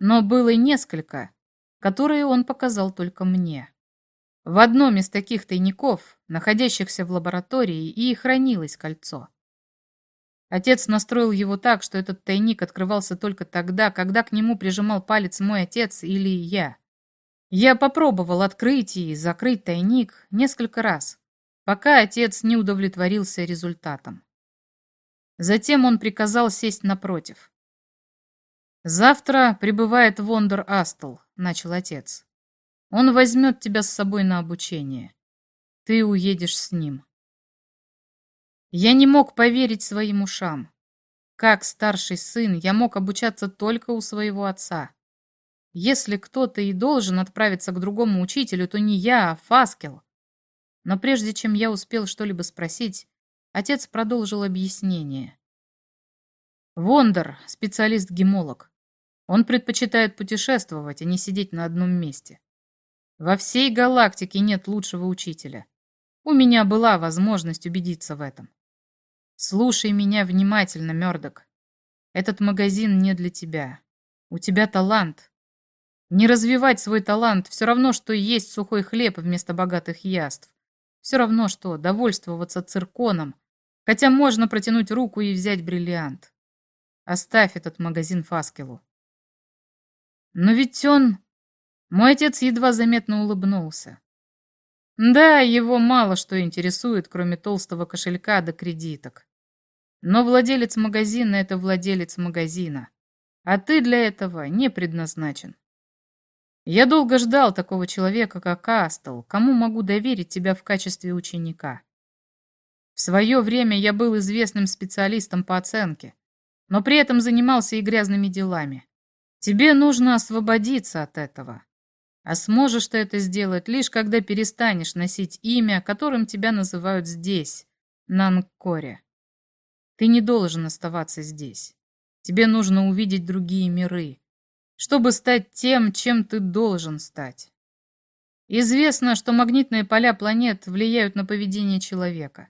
Но было несколько, которые он показал только мне. В одном из таких тайников, находящихся в лаборатории, и хранилось кольцо. Отец настроил его так, что этот тайник открывался только тогда, когда к нему прижимал палец мой отец или я. Я попробовал открыть и закрыть тайник несколько раз, пока отец не удовлетворился результатом. Затем он приказал сесть напротив. «Завтра прибывает Вондер Астл», — начал отец. «Он возьмет тебя с собой на обучение. Ты уедешь с ним». Я не мог поверить своим ушам. Как старший сын я мог обучаться только у своего отца. Если кто-то и должен отправиться к другому учителю, то не я, а Фаскел. Но прежде чем я успел что-либо спросить, отец продолжил объяснение. Вондер — специалист-гемолог. Он предпочитает путешествовать, а не сидеть на одном месте. Во всей галактике нет лучшего учителя. У меня была возможность убедиться в этом. Слушай меня внимательно, Мёрдок. Этот магазин не для тебя. У тебя талант. Не развивать свой талант все равно, что есть сухой хлеб вместо богатых яств. Все равно, что довольствоваться цирконом, хотя можно протянуть руку и взять бриллиант. Оставь этот магазин Фаскелу. Но ведь он... Мой отец едва заметно улыбнулся. Да, его мало что интересует, кроме толстого кошелька до кредиток. Но владелец магазина — это владелец магазина. А ты для этого не предназначен. Я долго ждал такого человека, как Астл, кому могу доверить тебя в качестве ученика. В свое время я был известным специалистом по оценке, но при этом занимался и грязными делами. Тебе нужно освободиться от этого. А сможешь ты это сделать лишь когда перестанешь носить имя, которым тебя называют здесь, на Анкоре. Ты не должен оставаться здесь. Тебе нужно увидеть другие миры, чтобы стать тем, чем ты должен стать. Известно, что магнитные поля планет влияют на поведение человека.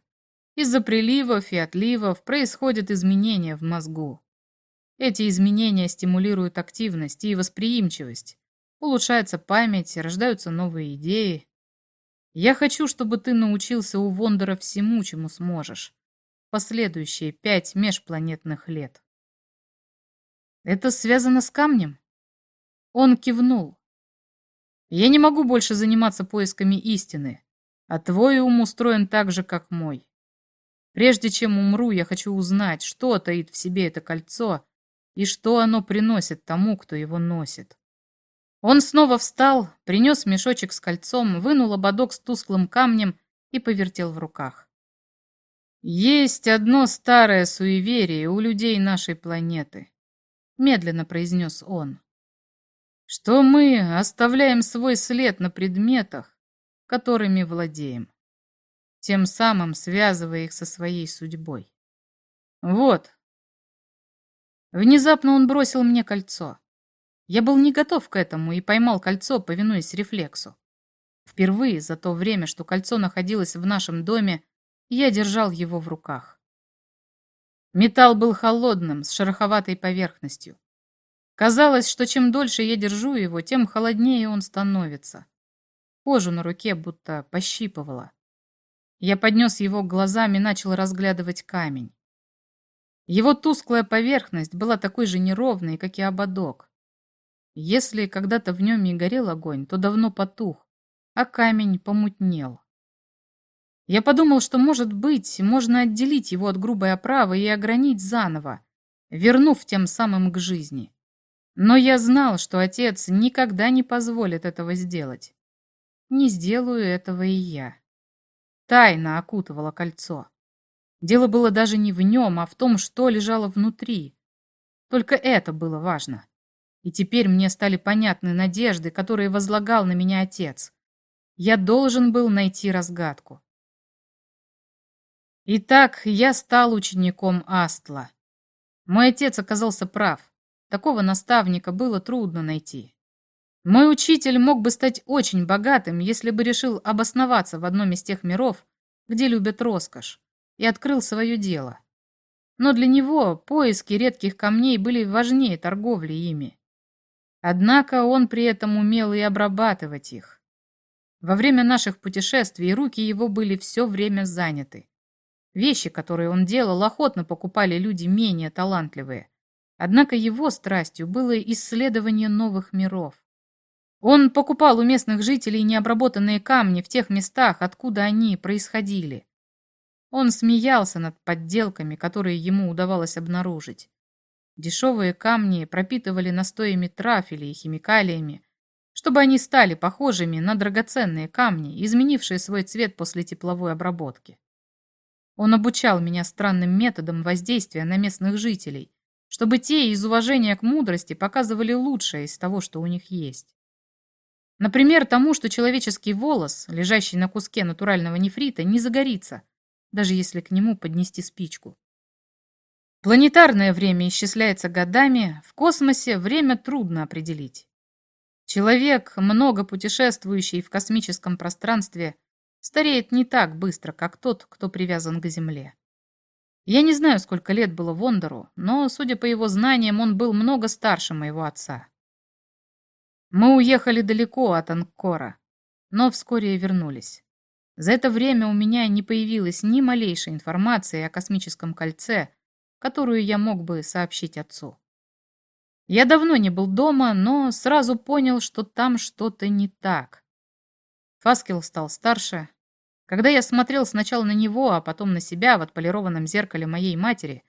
Из-за приливов и отливов происходят изменения в мозгу. Эти изменения стимулируют активность и восприимчивость. Улучшается память, рождаются новые идеи. Я хочу, чтобы ты научился у Вондора всему, чему сможешь. Последующие пять межпланетных лет. Это связано с камнем? Он кивнул. Я не могу больше заниматься поисками истины, а твой ум устроен так же, как мой. Прежде чем умру, я хочу узнать, что таит в себе это кольцо и что оно приносит тому, кто его носит. Он снова встал, принес мешочек с кольцом, вынул ободок с тусклым камнем и повертел в руках. «Есть одно старое суеверие у людей нашей планеты», — медленно произнес он, «что мы оставляем свой след на предметах, которыми владеем, тем самым связывая их со своей судьбой. Вот, Внезапно он бросил мне кольцо. Я был не готов к этому и поймал кольцо, повинуясь рефлексу. Впервые за то время, что кольцо находилось в нашем доме, я держал его в руках. Металл был холодным, с шероховатой поверхностью. Казалось, что чем дольше я держу его, тем холоднее он становится. Кожу на руке будто пощипывало. Я поднес его к глазам и начал разглядывать камень. Его тусклая поверхность была такой же неровной, как и ободок. Если когда-то в нем и горел огонь, то давно потух, а камень помутнел. Я подумал, что, может быть, можно отделить его от грубой оправы и огранить заново, вернув тем самым к жизни. Но я знал, что отец никогда не позволит этого сделать. Не сделаю этого и я. Тайна окутывала кольцо. Дело было даже не в нем, а в том, что лежало внутри. Только это было важно. И теперь мне стали понятны надежды, которые возлагал на меня отец. Я должен был найти разгадку. Итак, я стал учеником Астла. Мой отец оказался прав. Такого наставника было трудно найти. Мой учитель мог бы стать очень богатым, если бы решил обосноваться в одном из тех миров, где любят роскошь и открыл свое дело. Но для него поиски редких камней были важнее торговли ими. Однако он при этом умел и обрабатывать их. Во время наших путешествий руки его были все время заняты. Вещи, которые он делал, охотно покупали люди менее талантливые. Однако его страстью было исследование новых миров. Он покупал у местных жителей необработанные камни в тех местах, откуда они происходили. Он смеялся над подделками, которые ему удавалось обнаружить. Дешевые камни пропитывали настоями трафеля и химикалиями, чтобы они стали похожими на драгоценные камни, изменившие свой цвет после тепловой обработки. Он обучал меня странным методам воздействия на местных жителей, чтобы те из уважения к мудрости показывали лучшее из того, что у них есть. Например, тому, что человеческий волос, лежащий на куске натурального нефрита, не загорится, даже если к нему поднести спичку. Планетарное время исчисляется годами, в космосе время трудно определить. Человек, много путешествующий в космическом пространстве, стареет не так быстро, как тот, кто привязан к Земле. Я не знаю, сколько лет было Вондору, но, судя по его знаниям, он был много старше моего отца. Мы уехали далеко от Анкора, но вскоре вернулись. За это время у меня не появилось ни малейшей информации о космическом кольце, которую я мог бы сообщить отцу. Я давно не был дома, но сразу понял, что там что-то не так. Фаскил стал старше, когда я смотрел сначала на него, а потом на себя в отполированном зеркале моей матери,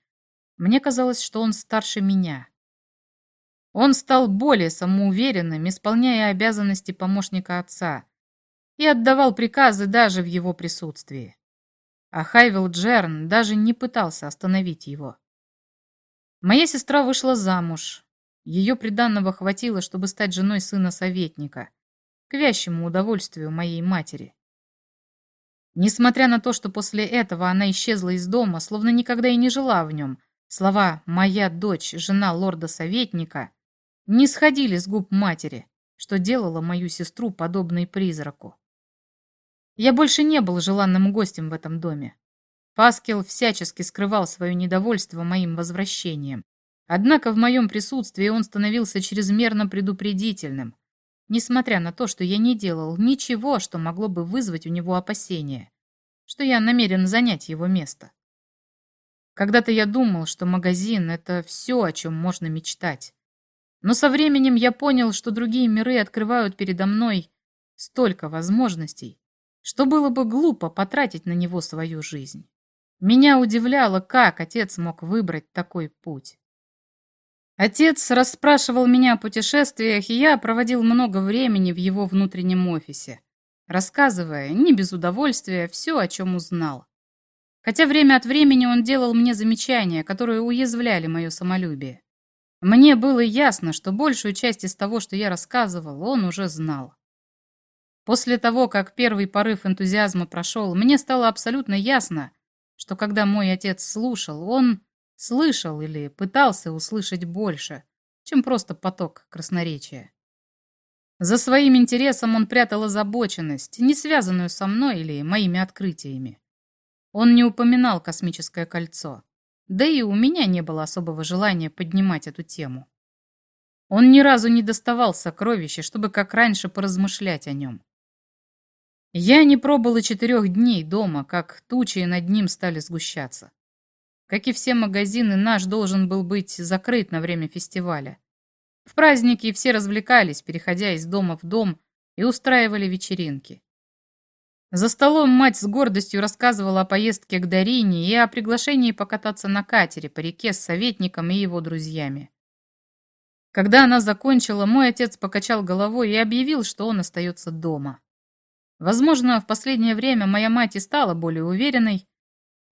мне казалось, что он старше меня. Он стал более самоуверенным, исполняя обязанности помощника отца, и отдавал приказы даже в его присутствии. А Хайвел Джерн даже не пытался остановить его. Моя сестра вышла замуж. Ее приданного хватило, чтобы стать женой сына советника, к вящему удовольствию моей матери. Несмотря на то, что после этого она исчезла из дома, словно никогда и не жила в нем, слова «моя дочь, жена лорда-советника» не сходили с губ матери, что делало мою сестру подобной призраку. Я больше не был желанным гостем в этом доме. Паскел всячески скрывал свое недовольство моим возвращением. Однако в моем присутствии он становился чрезмерно предупредительным, несмотря на то, что я не делал ничего, что могло бы вызвать у него опасения, что я намерен занять его место. Когда-то я думал, что магазин — это все, о чем можно мечтать. Но со временем я понял, что другие миры открывают передо мной столько возможностей, что было бы глупо потратить на него свою жизнь. Меня удивляло, как отец мог выбрать такой путь. Отец расспрашивал меня о путешествиях, и я проводил много времени в его внутреннем офисе, рассказывая, не без удовольствия, все, о чем узнал. Хотя время от времени он делал мне замечания, которые уязвляли мое самолюбие. Мне было ясно, что большую часть из того, что я рассказывал, он уже знал. После того, как первый порыв энтузиазма прошел, мне стало абсолютно ясно, что когда мой отец слушал, он слышал или пытался услышать больше, чем просто поток красноречия. За своим интересом он прятал озабоченность, не связанную со мной или моими открытиями. Он не упоминал космическое кольцо, да и у меня не было особого желания поднимать эту тему. Он ни разу не доставал сокровища, чтобы как раньше поразмышлять о нем. Я не пробыл четырех дней дома, как тучи над ним стали сгущаться. Как и все магазины, наш должен был быть закрыт на время фестиваля. В праздники все развлекались, переходя из дома в дом, и устраивали вечеринки. За столом мать с гордостью рассказывала о поездке к Дарине и о приглашении покататься на катере по реке с советником и его друзьями. Когда она закончила, мой отец покачал головой и объявил, что он остается дома. Возможно, в последнее время моя мать и стала более уверенной,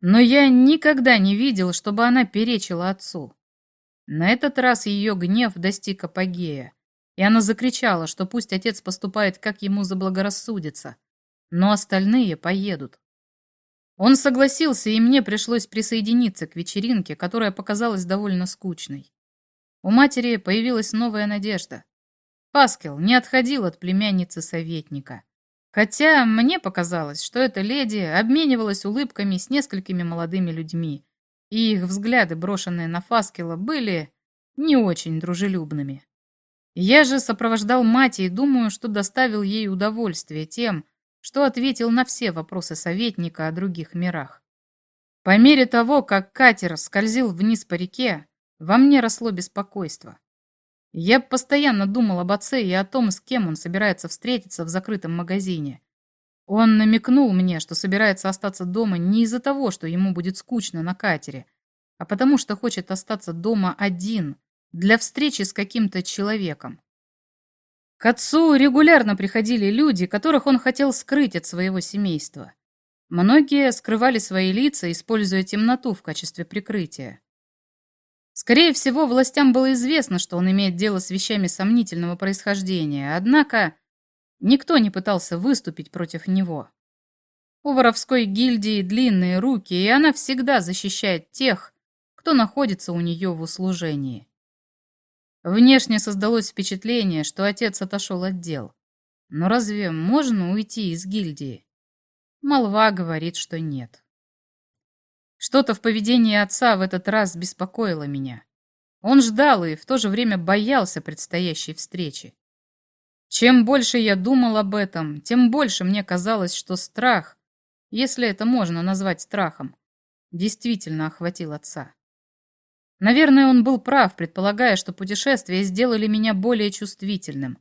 но я никогда не видел, чтобы она перечила отцу. На этот раз ее гнев достиг апогея, и она закричала, что пусть отец поступает, как ему заблагорассудится, но остальные поедут. Он согласился, и мне пришлось присоединиться к вечеринке, которая показалась довольно скучной. У матери появилась новая надежда. Паскел не отходил от племянницы советника. Хотя мне показалось, что эта леди обменивалась улыбками с несколькими молодыми людьми, и их взгляды, брошенные на Фаскела, были не очень дружелюбными. Я же сопровождал мать и думаю, что доставил ей удовольствие тем, что ответил на все вопросы советника о других мирах. По мере того, как катер скользил вниз по реке, во мне росло беспокойство. Я постоянно думал об отце и о том, с кем он собирается встретиться в закрытом магазине. Он намекнул мне, что собирается остаться дома не из-за того, что ему будет скучно на катере, а потому что хочет остаться дома один для встречи с каким-то человеком. К отцу регулярно приходили люди, которых он хотел скрыть от своего семейства. Многие скрывали свои лица, используя темноту в качестве прикрытия. Скорее всего, властям было известно, что он имеет дело с вещами сомнительного происхождения, однако никто не пытался выступить против него. У воровской гильдии длинные руки, и она всегда защищает тех, кто находится у нее в услужении. Внешне создалось впечатление, что отец отошел от дел. Но разве можно уйти из гильдии? Молва говорит, что нет. Что-то в поведении отца в этот раз беспокоило меня. Он ждал и в то же время боялся предстоящей встречи. Чем больше я думал об этом, тем больше мне казалось, что страх, если это можно назвать страхом, действительно охватил отца. Наверное, он был прав, предполагая, что путешествия сделали меня более чувствительным,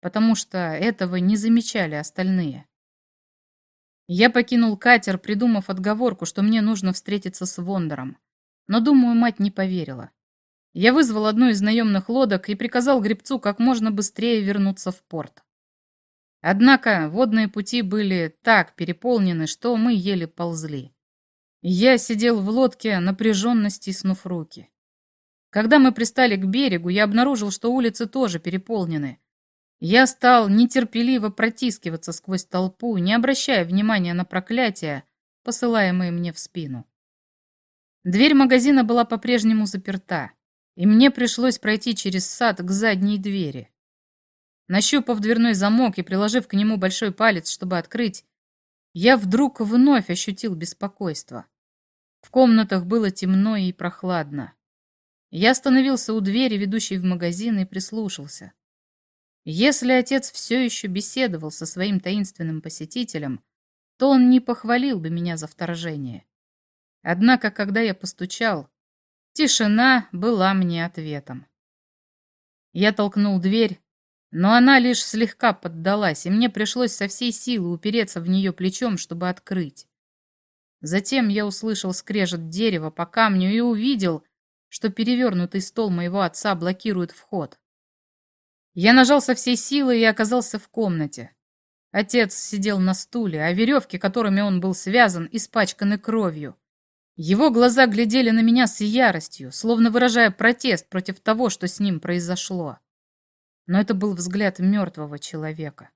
потому что этого не замечали остальные. Я покинул катер, придумав отговорку, что мне нужно встретиться с Вондером. Но, думаю, мать не поверила. Я вызвал одну из наемных лодок и приказал гребцу как можно быстрее вернуться в порт. Однако водные пути были так переполнены, что мы еле ползли. Я сидел в лодке, напряженно стиснув руки. Когда мы пристали к берегу, я обнаружил, что улицы тоже переполнены, я стал нетерпеливо протискиваться сквозь толпу, не обращая внимания на проклятия, посылаемые мне в спину. Дверь магазина была по-прежнему заперта, и мне пришлось пройти через сад к задней двери. Нащупав дверной замок и приложив к нему большой палец, чтобы открыть, я вдруг вновь ощутил беспокойство. В комнатах было темно и прохладно. Я остановился у двери, ведущей в магазин, и прислушался. Если отец все еще беседовал со своим таинственным посетителем, то он не похвалил бы меня за вторжение. Однако, когда я постучал, тишина была мне ответом. Я толкнул дверь, но она лишь слегка поддалась, и мне пришлось со всей силы упереться в нее плечом, чтобы открыть. Затем я услышал скрежет дерева по камню и увидел, что перевернутый стол моего отца блокирует вход. Я нажал со всей силы и оказался в комнате. Отец сидел на стуле, а веревки, которыми он был связан, испачканы кровью. Его глаза глядели на меня с яростью, словно выражая протест против того, что с ним произошло. Но это был взгляд мертвого человека.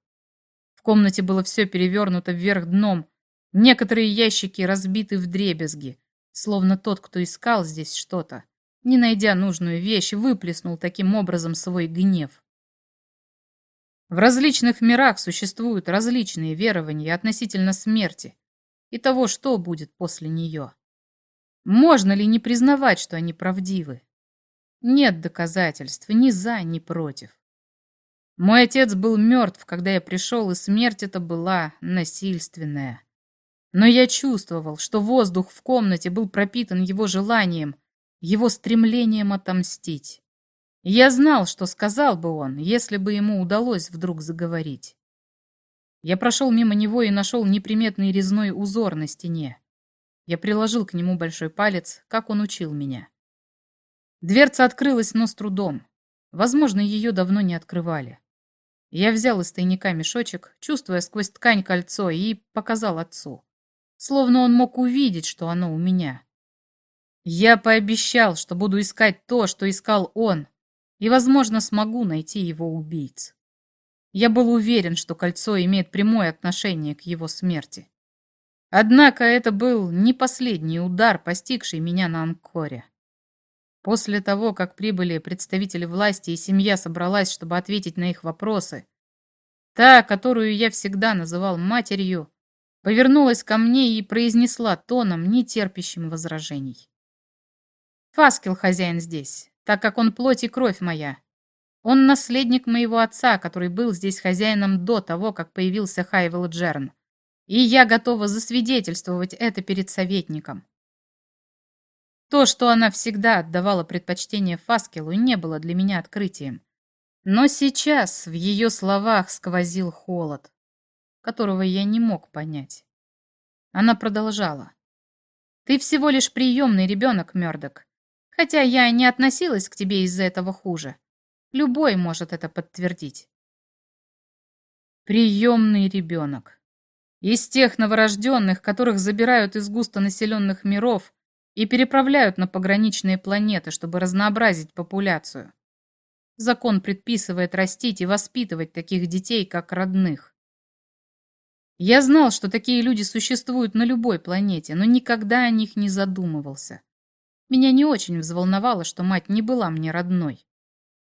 В комнате было все перевернуто вверх дном, некоторые ящики разбиты в дребезги, словно тот, кто искал здесь что-то, не найдя нужную вещь, выплеснул таким образом свой гнев. В различных мирах существуют различные верования относительно смерти и того, что будет после нее. Можно ли не признавать, что они правдивы? Нет доказательств ни за, ни против. Мой отец был мертв, когда я пришел, и смерть эта была насильственная. Но я чувствовал, что воздух в комнате был пропитан его желанием, его стремлением отомстить. Я знал, что сказал бы он, если бы ему удалось вдруг заговорить. Я прошел мимо него и нашел неприметный резной узор на стене. Я приложил к нему большой палец, как он учил меня. Дверца открылась, но с трудом. Возможно, ее давно не открывали. Я взял из тайника мешочек, чувствуя сквозь ткань кольцо, и показал отцу. Словно он мог увидеть, что оно у меня. Я пообещал, что буду искать то, что искал он, и, возможно, смогу найти его убийц. Я был уверен, что кольцо имеет прямое отношение к его смерти. Однако это был не последний удар, постигший меня на Анкоре. После того, как прибыли представители власти и семья собралась, чтобы ответить на их вопросы, та, которую я всегда называл матерью, повернулась ко мне и произнесла тоном, не терпящим возражений. «Фаскил хозяин здесь так как он плоть и кровь моя. Он наследник моего отца, который был здесь хозяином до того, как появился Хайвел Джерн. И я готова засвидетельствовать это перед советником. То, что она всегда отдавала предпочтение Фаскелу, не было для меня открытием. Но сейчас в ее словах сквозил холод, которого я не мог понять. Она продолжала. «Ты всего лишь приемный ребенок, Мёрдок. Хотя я не относилась к тебе из-за этого хуже. Любой может это подтвердить. Приемный ребенок. Из тех новорожденных, которых забирают из густонаселенных миров и переправляют на пограничные планеты, чтобы разнообразить популяцию. Закон предписывает растить и воспитывать таких детей, как родных. Я знал, что такие люди существуют на любой планете, но никогда о них не задумывался. Меня не очень взволновало, что мать не была мне родной.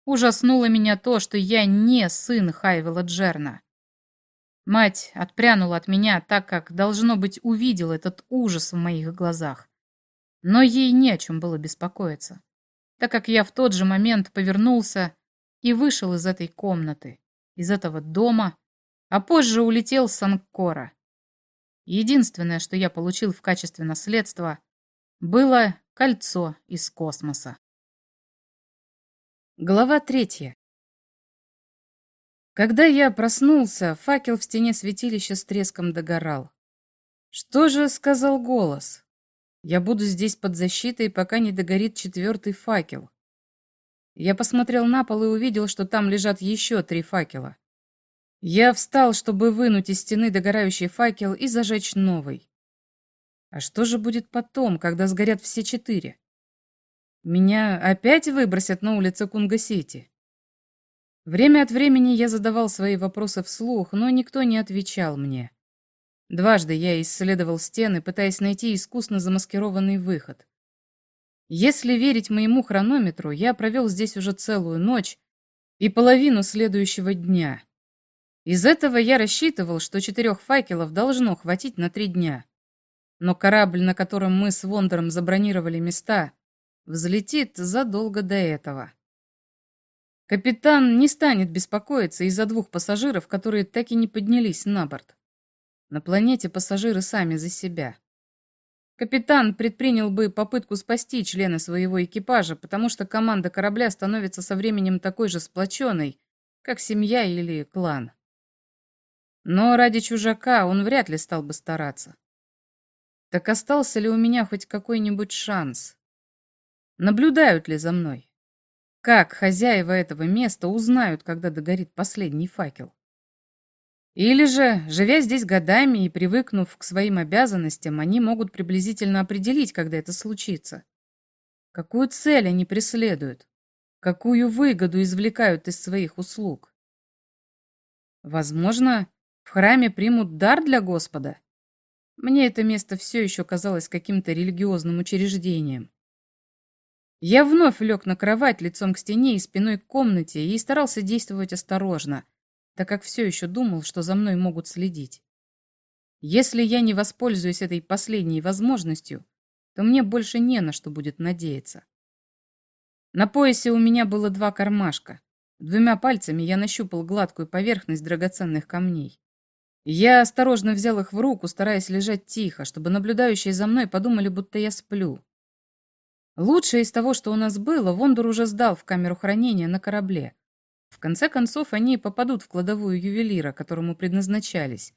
Ужаснуло меня то, что я не сын Хайвела Джерна. Мать отпрянула от меня, так как, должно быть, увидела этот ужас в моих глазах. Но ей не о чем было беспокоиться, так как я в тот же момент повернулся и вышел из этой комнаты, из этого дома, а позже улетел с Анкора. Единственное, что я получил в качестве наследства, было кольцо из космоса. Глава третья. Когда я проснулся, факел в стене святилища с треском догорал. «Что же?» — сказал голос. «Я буду здесь под защитой, пока не догорит четвертый факел». Я посмотрел на пол и увидел, что там лежат еще три факела. Я встал, чтобы вынуть из стены догорающий факел и зажечь новый. А что же будет потом, когда сгорят все четыре? Меня опять выбросят на улице Кунга-Сити? Время от времени я задавал свои вопросы вслух, но никто не отвечал мне. Дважды я исследовал стены, пытаясь найти искусно замаскированный выход. Если верить моему хронометру, я провел здесь уже целую ночь и половину следующего дня. Из этого я рассчитывал, что четырех факелов должно хватить на три дня. Но корабль, на котором мы с Вондером забронировали места, взлетит задолго до этого. Капитан не станет беспокоиться из-за двух пассажиров, которые так и не поднялись на борт. На планете пассажиры сами за себя. Капитан предпринял бы попытку спасти члена своего экипажа, потому что команда корабля становится со временем такой же сплоченной, как семья или клан. Но ради чужака он вряд ли стал бы стараться. Так остался ли у меня хоть какой-нибудь шанс? Наблюдают ли за мной? Как хозяева этого места узнают, когда догорит последний факел? Или же, живя здесь годами и привыкнув к своим обязанностям, они могут приблизительно определить, когда это случится? Какую цель они преследуют? Какую выгоду извлекают из своих услуг? Возможно, в храме примут дар для Господа? Мне это место все еще казалось каким-то религиозным учреждением. Я вновь лег на кровать лицом к стене и спиной к комнате и старался действовать осторожно, так как все еще думал, что за мной могут следить. Если я не воспользуюсь этой последней возможностью, то мне больше не на что будет надеяться. На поясе у меня было два кармашка. Двумя пальцами я нащупал гладкую поверхность драгоценных камней. Я осторожно взял их в руку, стараясь лежать тихо, чтобы наблюдающие за мной подумали, будто я сплю. Лучшее из того, что у нас было, Вондор уже сдал в камеру хранения на корабле. В конце концов, они попадут в кладовую ювелира, которому предназначались,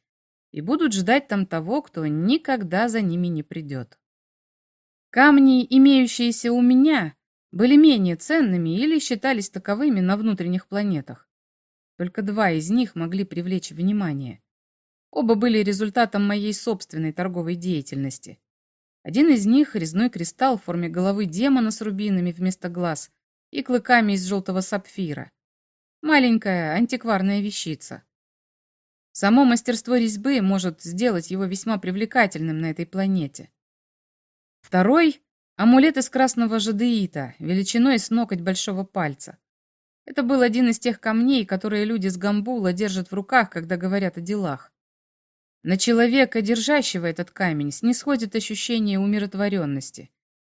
и будут ждать там того, кто никогда за ними не придет. Камни, имеющиеся у меня, были менее ценными или считались таковыми на внутренних планетах. Только два из них могли привлечь внимание. Оба были результатом моей собственной торговой деятельности. Один из них — резной кристалл в форме головы демона с рубинами вместо глаз и клыками из желтого сапфира. Маленькая антикварная вещица. Само мастерство резьбы может сделать его весьма привлекательным на этой планете. Второй — амулет из красного жадеита, величиной с ноготь большого пальца. Это был один из тех камней, которые люди с Гамбула держат в руках, когда говорят о делах. На человека, держащего этот камень, снисходит ощущение умиротворенности.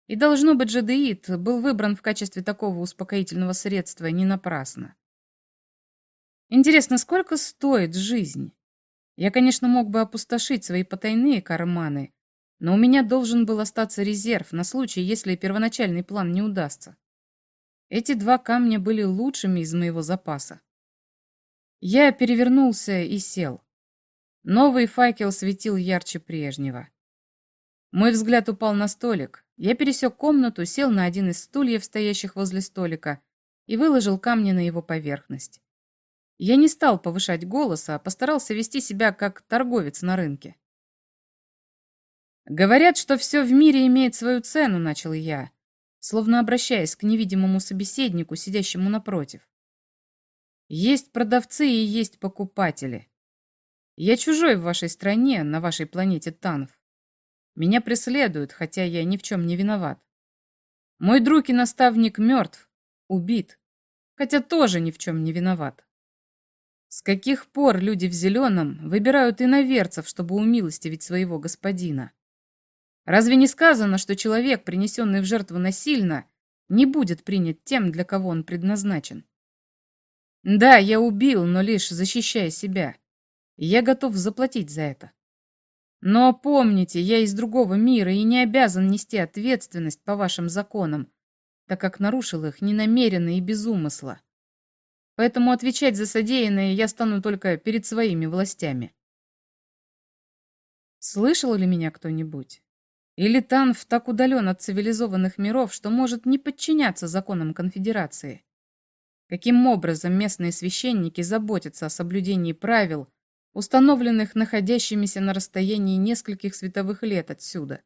И, должно быть, жадеид был выбран в качестве такого успокоительного средства не напрасно. Интересно, сколько стоит жизнь? Я, конечно, мог бы опустошить свои потайные карманы, но у меня должен был остаться резерв на случай, если первоначальный план не удастся. Эти два камня были лучшими из моего запаса. Я перевернулся и сел. Новый факел светил ярче прежнего. Мой взгляд упал на столик. Я пересек комнату, сел на один из стульев, стоящих возле столика, и выложил камни на его поверхность. Я не стал повышать голос, а постарался вести себя как торговец на рынке. «Говорят, что все в мире имеет свою цену», — начал я, словно обращаясь к невидимому собеседнику, сидящему напротив. «Есть продавцы и есть покупатели. Я чужой в вашей стране, на вашей планете Танов. Меня преследуют, хотя я ни в чем не виноват. Мой друг и наставник мертв, убит, хотя тоже ни в чем не виноват. С каких пор люди в зеленом выбирают иноверцев, чтобы умилостивить своего господина? Разве не сказано, что человек, принесенный в жертву насильно, не будет принят тем, для кого он предназначен? Да, я убил, но лишь защищая себя. Я готов заплатить за это. Но помните, я из другого мира и не обязан нести ответственность по вашим законам, так как нарушил их ненамеренно и без умысла. Поэтому отвечать за содеянное я стану только перед своими властями. Слышал ли меня кто-нибудь? Или Танф так удален от цивилизованных миров, что может не подчиняться законам конфедерации? Каким образом местные священники заботятся о соблюдении правил, установленных находящимися на расстоянии нескольких световых лет отсюда?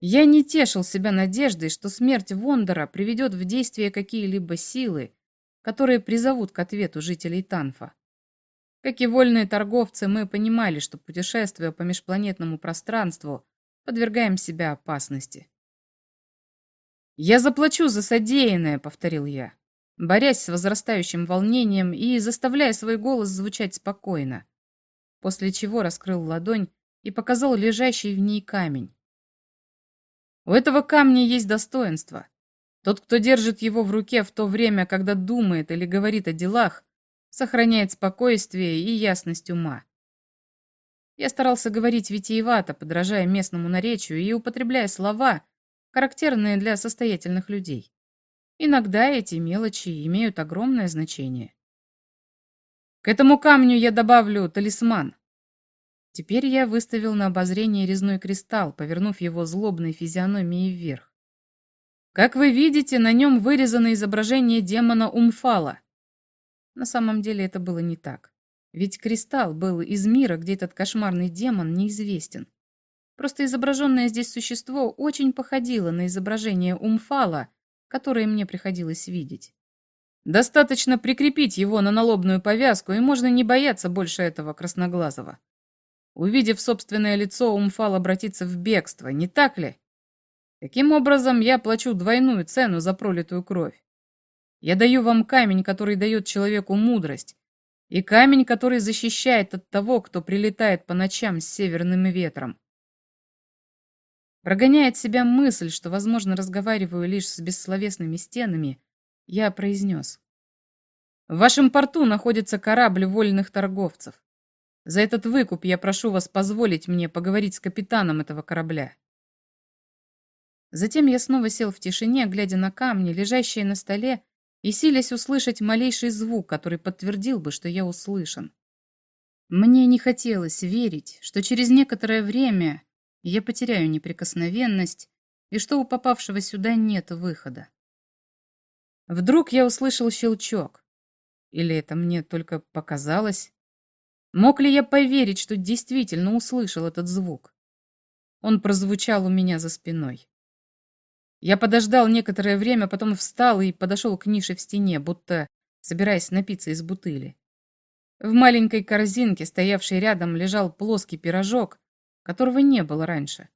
Я не тешил себя надеждой, что смерть Вондора приведет в действие какие-либо силы, которые призовут к ответу жителей Танфа. Как и вольные торговцы, мы понимали, что путешествуя по межпланетному пространству, подвергаем себя опасности. «Я заплачу за содеянное», — повторил я, борясь с возрастающим волнением и заставляя свой голос звучать спокойно, после чего раскрыл ладонь и показал лежащий в ней камень. У этого камня есть достоинство. Тот, кто держит его в руке в то время, когда думает или говорит о делах, сохраняет спокойствие и ясность ума. Я старался говорить витиевато, подражая местному наречию и употребляя слова, характерные для состоятельных людей. Иногда эти мелочи имеют огромное значение. К этому камню я добавлю талисман. Теперь я выставил на обозрение резной кристалл, повернув его злобной физиономией вверх. Как вы видите, на нем вырезано изображение демона Умфала. На самом деле это было не так. Ведь кристалл был из мира, где этот кошмарный демон неизвестен. Просто изображенное здесь существо очень походило на изображение Умфала, которое мне приходилось видеть. Достаточно прикрепить его на налобную повязку, и можно не бояться больше этого красноглазого. Увидев собственное лицо, Умфал обратится в бегство, не так ли? Таким образом, я плачу двойную цену за пролитую кровь. Я даю вам камень, который дает человеку мудрость, и камень, который защищает от того, кто прилетает по ночам с северным ветром. Прогоняет себя мысль, что, возможно, разговариваю лишь с бессловесными стенами, я произнес. В вашем порту находится корабль вольных торговцев. За этот выкуп я прошу вас позволить мне поговорить с капитаном этого корабля. Затем я снова сел в тишине, глядя на камни, лежащие на столе, и силясь услышать малейший звук, который подтвердил бы, что я услышан. Мне не хотелось верить, что через некоторое время я потеряю неприкосновенность и что у попавшего сюда нет выхода. Вдруг я услышал щелчок. Или это мне только показалось? Мог ли я поверить, что действительно услышал этот звук? Он прозвучал у меня за спиной. Я подождал некоторое время, потом встал и подошел к нише в стене, будто собираясь напиться из бутыли. В маленькой корзинке, стоявшей рядом, лежал плоский пирожок, которого не было раньше.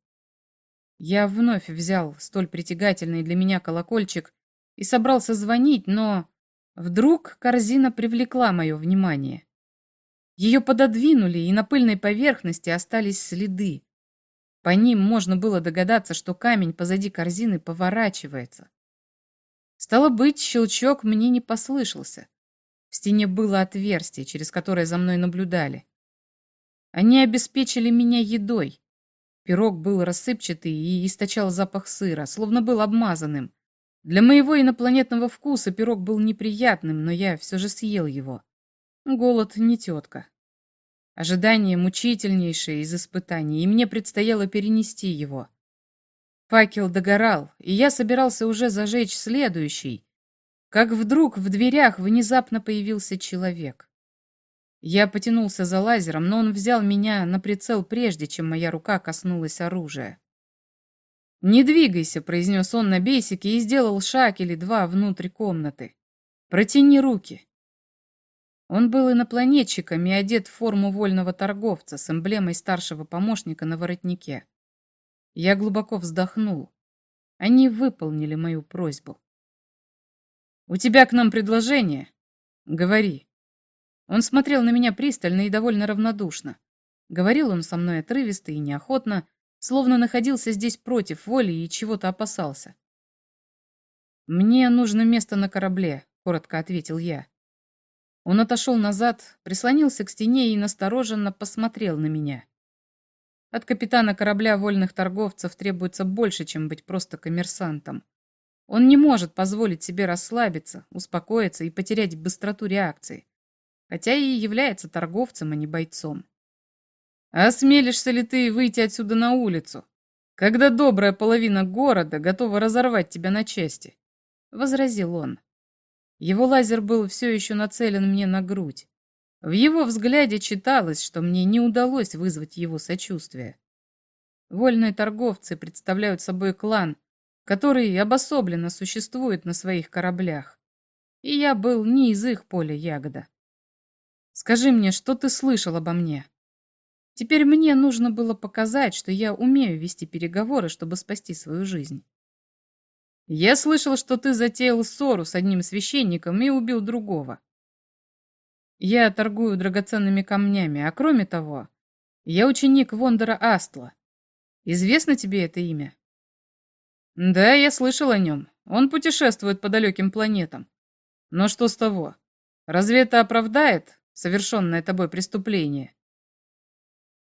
Я вновь взял столь притягательный для меня колокольчик и собрался звонить, но вдруг корзина привлекла мое внимание. Ее пододвинули, и на пыльной поверхности остались следы. По ним можно было догадаться, что камень позади корзины поворачивается. Стало быть, щелчок мне не послышался. В стене было отверстие, через которое за мной наблюдали. Они обеспечили меня едой. Пирог был рассыпчатый и источал запах сыра, словно был обмазанным. Для моего инопланетного вкуса пирог был неприятным, но я все же съел его. Голод не тетка. Ожидание мучительнейшее из испытаний, и мне предстояло перенести его. Факел догорал, и я собирался уже зажечь следующий, как вдруг в дверях внезапно появился человек. Я потянулся за лазером, но он взял меня на прицел прежде, чем моя рука коснулась оружия. «Не двигайся», — произнес он на бейсике и сделал шаг или два внутрь комнаты. «Протяни руки». Он был инопланетчиком и одет в форму вольного торговца с эмблемой старшего помощника на воротнике. Я глубоко вздохнул. Они выполнили мою просьбу. «У тебя к нам предложение? Говори». Он смотрел на меня пристально и довольно равнодушно. Говорил он со мной отрывисто и неохотно, словно находился здесь против воли и чего-то опасался. «Мне нужно место на корабле», — коротко ответил я. Он отошел назад, прислонился к стене и настороженно посмотрел на меня. От капитана корабля вольных торговцев требуется больше, чем быть просто коммерсантом. Он не может позволить себе расслабиться, успокоиться и потерять быстроту реакции, хотя и является торговцем, а не бойцом. «Осмелишься ли ты выйти отсюда на улицу, когда добрая половина города готова разорвать тебя на части?» — возразил он. Его лазер был все еще нацелен мне на грудь. В его взгляде читалось, что мне не удалось вызвать его сочувствие. Вольные торговцы представляют собой клан, который обособленно существует на своих кораблях. И я был не из их поля ягода. Скажи мне, что ты слышал обо мне? Теперь мне нужно было показать, что я умею вести переговоры, чтобы спасти свою жизнь. Я слышал, что ты затеял ссору с одним священником и убил другого. Я торгую драгоценными камнями, а кроме того, я ученик Вондера Астла. Известно тебе это имя? Да, я слышал о нем. Он путешествует по далеким планетам. Но что с того? Разве это оправдает совершенное тобой преступление?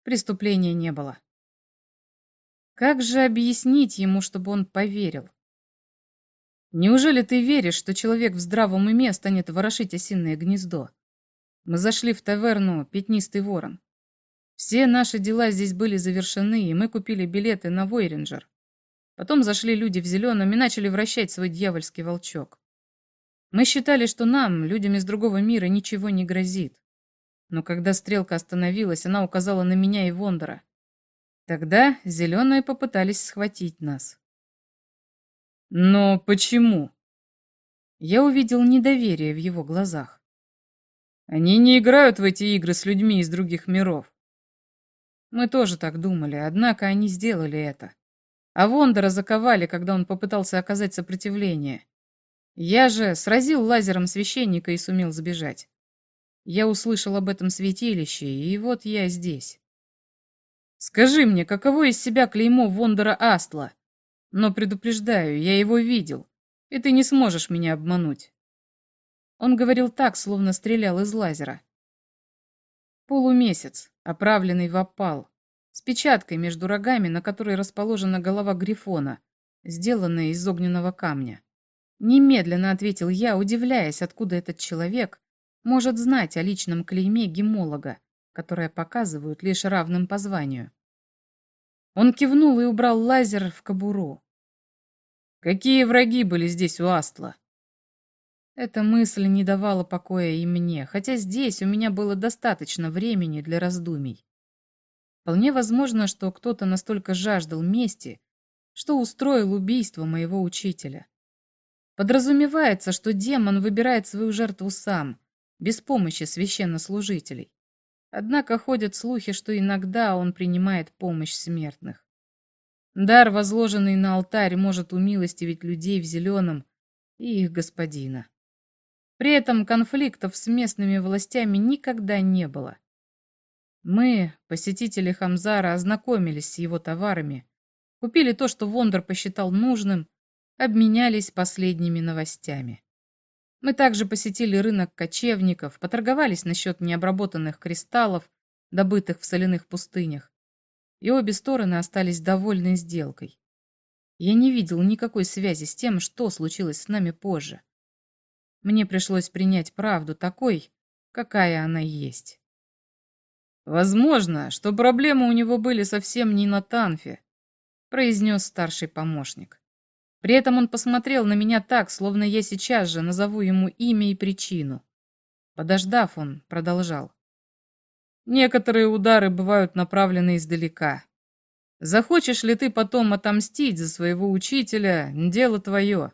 Преступления не было. Как же объяснить ему, чтобы он поверил? Неужели ты веришь, что человек в здравом уме станет ворошить осиное гнездо? Мы зашли в таверну «Пятнистый ворон». Все наши дела здесь были завершены, и мы купили билеты на Войринджер. Потом зашли люди в зеленом и начали вращать свой дьявольский волчок. Мы считали, что нам, людям из другого мира, ничего не грозит. Но когда стрелка остановилась, она указала на меня и Вондора. Тогда зеленые попытались схватить нас. Но почему? Я увидел недоверие в его глазах. Они не играют в эти игры с людьми из других миров. Мы тоже так думали, однако они сделали это. А Вондора заковали, когда он попытался оказать сопротивление. Я же сразил лазером священника и сумел сбежать. Я услышал об этом святилище, и вот я здесь. Скажи мне, каково из себя клеймо Вондора Астла? Но предупреждаю, я его видел, и ты не сможешь меня обмануть. Он говорил так, словно стрелял из лазера. Полумесяц, оправленный в опал, с печаткой между рогами, на которой расположена голова грифона, сделанная из огненного камня. Немедленно ответил я, удивляясь, откуда этот человек может знать о личном клейме гемолога, которое показывают лишь равным по званию. Он кивнул и убрал лазер в кобуру. «Какие враги были здесь у Астла?» Эта мысль не давала покоя и мне, хотя здесь у меня было достаточно времени для раздумий. Вполне возможно, что кто-то настолько жаждал мести, что устроил убийство моего учителя. Подразумевается, что демон выбирает свою жертву сам, без помощи священнослужителей. Однако ходят слухи, что иногда он принимает помощь смертных. Дар, возложенный на алтарь, может умилостивить людей в зеленом и их господина. При этом конфликтов с местными властями никогда не было. Мы, посетители Хамзара, ознакомились с его товарами, купили то, что Вондор посчитал нужным, обменялись последними новостями. Мы также посетили рынок кочевников, поторговались насчет необработанных кристаллов, добытых в соляных пустынях, и обе стороны остались довольны сделкой. Я не видел никакой связи с тем, что случилось с нами позже. Мне пришлось принять правду такой, какая она есть. «Возможно, что проблемы у него были совсем не на Танфе», произнес старший помощник. При этом он посмотрел на меня так, словно я сейчас же назову ему имя и причину. Подождав, он продолжал. Некоторые удары бывают направлены издалека. Захочешь ли ты потом отомстить за своего учителя, дело твое.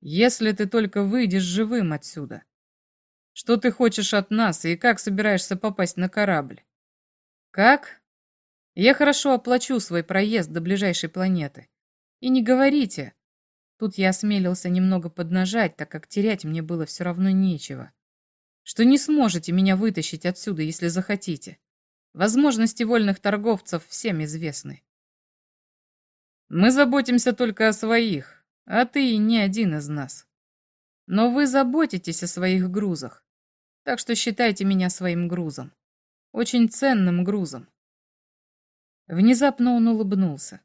Если ты только выйдешь живым отсюда. Что ты хочешь от нас и как собираешься попасть на корабль? Как? Я хорошо оплачу свой проезд до ближайшей планеты. И не говорите. Тут я осмелился немного поднажать, так как терять мне было все равно нечего. Что не сможете меня вытащить отсюда, если захотите. Возможности вольных торговцев всем известны. Мы заботимся только о своих, а ты не один из нас. Но вы заботитесь о своих грузах, так что считайте меня своим грузом. Очень ценным грузом. Внезапно он улыбнулся.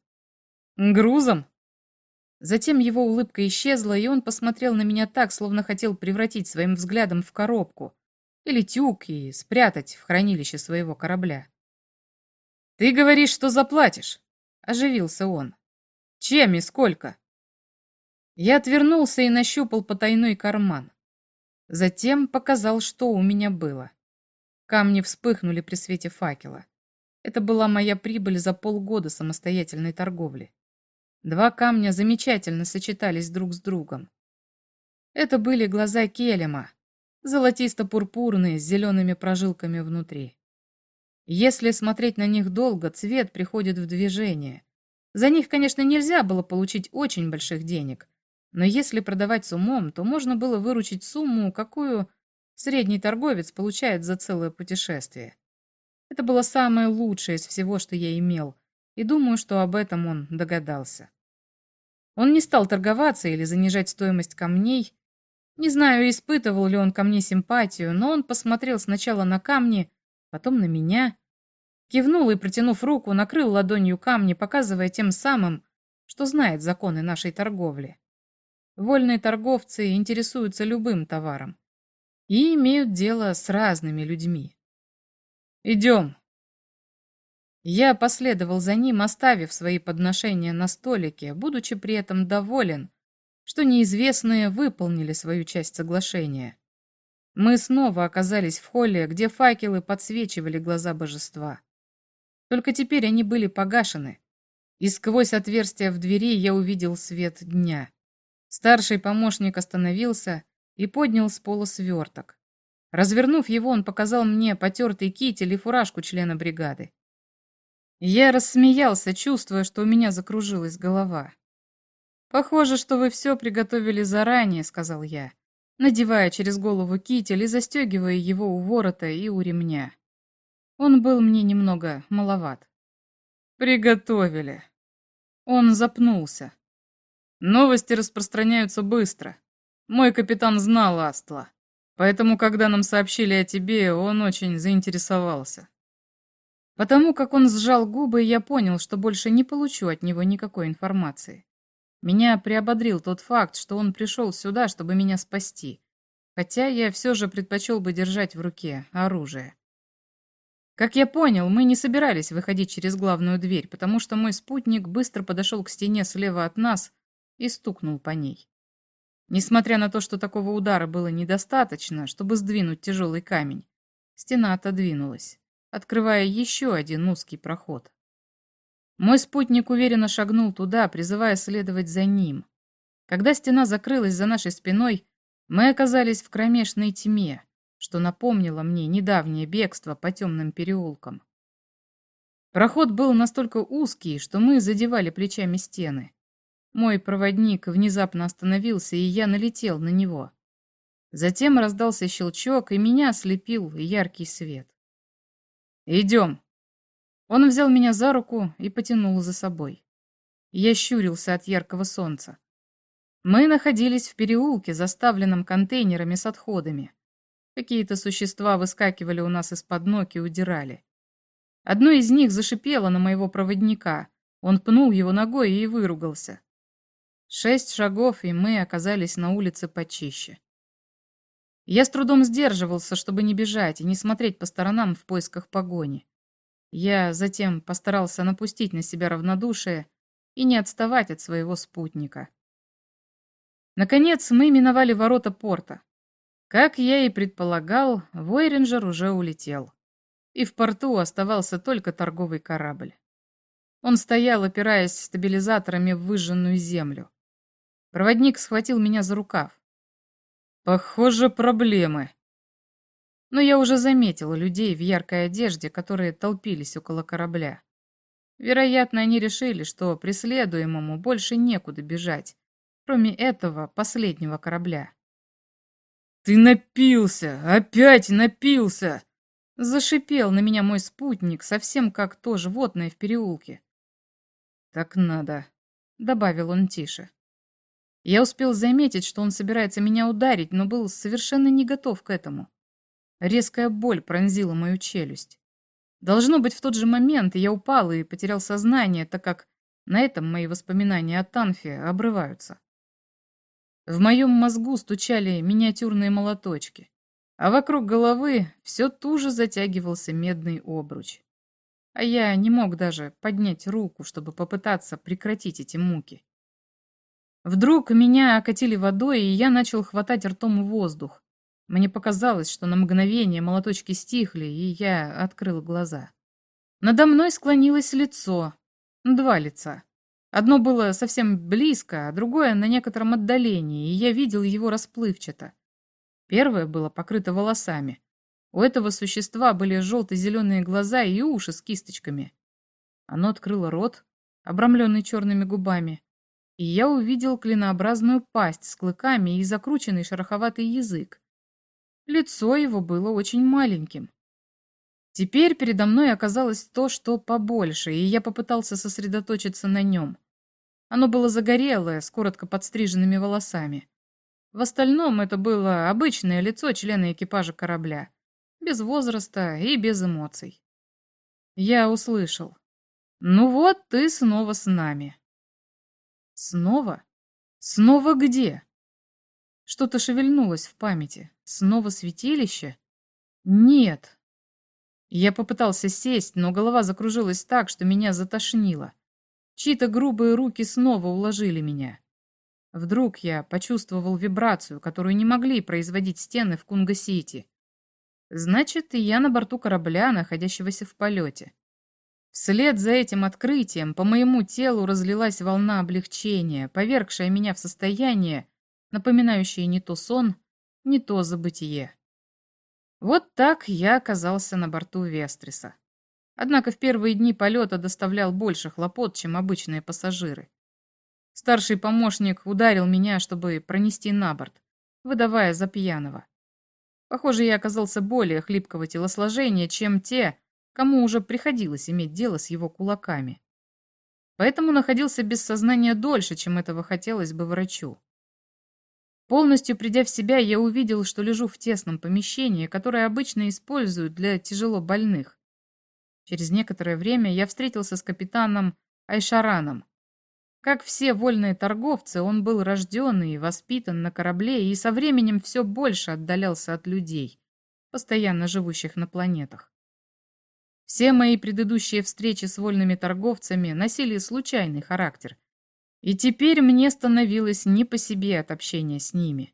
Грузом? Затем его улыбка исчезла, и он посмотрел на меня так, словно хотел превратить своим взглядом в коробку или тюк и спрятать в хранилище своего корабля. «Ты говоришь, что заплатишь?» — оживился он. «Чем и сколько?» Я отвернулся и нащупал потайной карман. Затем показал, что у меня было. Камни вспыхнули при свете факела. Это была моя прибыль за полгода самостоятельной торговли. Два камня замечательно сочетались друг с другом. Это были глаза Келема, золотисто-пурпурные с зелеными прожилками внутри. Если смотреть на них долго, цвет приходит в движение. За них, конечно, нельзя было получить очень больших денег, но если продавать с умом, то можно было выручить сумму, какую средний торговец получает за целое путешествие. Это было самое лучшее из всего, что я имел, и думаю, что об этом он догадался. Он не стал торговаться или занижать стоимость камней. Не знаю, испытывал ли он ко мне симпатию, но он посмотрел сначала на камни, потом на меня, кивнул и, протянув руку, накрыл ладонью камни, показывая тем самым, что знает законы нашей торговли. Вольные торговцы интересуются любым товаром и имеют дело с разными людьми. «Идем!» Я последовал за ним, оставив свои подношения на столике, будучи при этом доволен, что неизвестные выполнили свою часть соглашения. Мы снова оказались в холле, где факелы подсвечивали глаза божества. Только теперь они были погашены, и сквозь отверстие в двери я увидел свет дня. Старший помощник остановился и поднял с пола сверток. Развернув его, он показал мне потертый китель и фуражку члена бригады. Я рассмеялся, чувствуя, что у меня закружилась голова. «Похоже, что вы все приготовили заранее», — сказал я надевая через голову китель и застегивая его у ворота и у ремня. Он был мне немного маловат. «Приготовили». Он запнулся. «Новости распространяются быстро. Мой капитан знал Астла, поэтому, когда нам сообщили о тебе, он очень заинтересовался». Потому как он сжал губы, я понял, что больше не получу от него никакой информации. Меня приободрил тот факт, что он пришел сюда, чтобы меня спасти. Хотя я все же предпочел бы держать в руке оружие. Как я понял, мы не собирались выходить через главную дверь, потому что мой спутник быстро подошел к стене слева от нас и стукнул по ней. Несмотря на то, что такого удара было недостаточно, чтобы сдвинуть тяжелый камень, стена отодвинулась, открывая еще один узкий проход. Мой спутник уверенно шагнул туда, призывая следовать за ним. Когда стена закрылась за нашей спиной, мы оказались в кромешной тьме, что напомнило мне недавнее бегство по темным переулкам. Проход был настолько узкий, что мы задевали плечами стены. Мой проводник внезапно остановился, и я налетел на него. Затем раздался щелчок, и меня ослепил яркий свет. «Идем», он взял меня за руку и потянул за собой. Я щурился от яркого солнца. Мы находились в переулке, заставленном контейнерами с отходами. Какие-то существа выскакивали у нас из-под ног и удирали. Одно из них зашипело на моего проводника. Он пнул его ногой и выругался. Шесть шагов, и мы оказались на улице почище. Я с трудом сдерживался, чтобы не бежать и не смотреть по сторонам в поисках погони. Я затем постарался напустить на себя равнодушие и не отставать от своего спутника, Наконец мы миновали ворота порта. Как я и предполагал, Войринджер уже улетел. И в порту оставался только торговый корабль. Он стоял, опираясь стабилизаторами в выжженную землю. Проводник схватил меня за рукав. «Похоже, проблемы». Но я уже заметил людей в яркой одежде, которые толпились около корабля. Вероятно, они решили, что преследуемому больше некуда бежать, кроме этого последнего корабля. «Ты напился! Опять напился!» Зашипел на меня мой спутник, совсем как то животное в переулке. «Так надо», — добавил он тише. Я успел заметить, что он собирается меня ударить, но был совершенно не готов к этому. Резкая боль пронзила мою челюсть. Должно быть, в тот же момент я упал и потерял сознание, так как на этом мои воспоминания о Танфе обрываются. В моем мозгу стучали миниатюрные молоточки, а вокруг головы все туже затягивался медный обруч. А я не мог даже поднять руку, чтобы попытаться прекратить эти муки. Вдруг меня окатили водой, и я начал хватать ртом воздух. Мне показалось, что на мгновение молоточки стихли, и я открыл глаза. Надо мной склонилось лицо. Два лица. Одно было совсем близко, а другое на некотором отдалении, и я видел его расплывчато. Первое было покрыто волосами. У этого существа были желто-зеленые глаза и уши с кисточками. Оно открыло рот, обрамленный черными губами, и я увидел клинообразную пасть с клыками и закрученный шероховатый язык. Лицо его было очень маленьким. Теперь передо мной оказалось то, что побольше, и я попытался сосредоточиться на нем. Оно было загорелое, с коротко подстриженными волосами. В остальном это было обычное лицо члена экипажа корабля, без возраста и без эмоций. Я услышал. «Ну вот, ты снова с нами». «Снова? Снова где?» Что-то шевельнулось в памяти. Снова святилище? Нет. Я попытался сесть, но голова закружилась так, что меня затошнило. Чьи-то грубые руки снова уложили меня. Вдруг я почувствовал вибрацию, которую не могли производить стены в Кунга-Сити. Значит, и я на борту корабля, находящегося в полете. Вслед за этим открытием по моему телу разлилась волна облегчения, повергшая меня в состояние, напоминающие не то сон, не то забытие. Вот так я оказался на борту Вестриса. Однако в первые дни полета доставлял больше хлопот, чем обычные пассажиры. Старший помощник ударил меня, чтобы пронести на борт, выдавая за пьяного. Похоже, я оказался более хлипкого телосложения, чем те, кому уже приходилось иметь дело с его кулаками. Поэтому находился без сознания дольше, чем этого хотелось бы врачу. Полностью придя в себя, я увидел, что лежу в тесном помещении, которое обычно используют для тяжело больных. Через некоторое время я встретился с капитаном Айшараном. Как все вольные торговцы, он был рожден и воспитан на корабле и со временем все больше отдалялся от людей, постоянно живущих на планетах. Все мои предыдущие встречи с вольными торговцами носили случайный характер, и теперь мне становилось не по себе от общения с ними.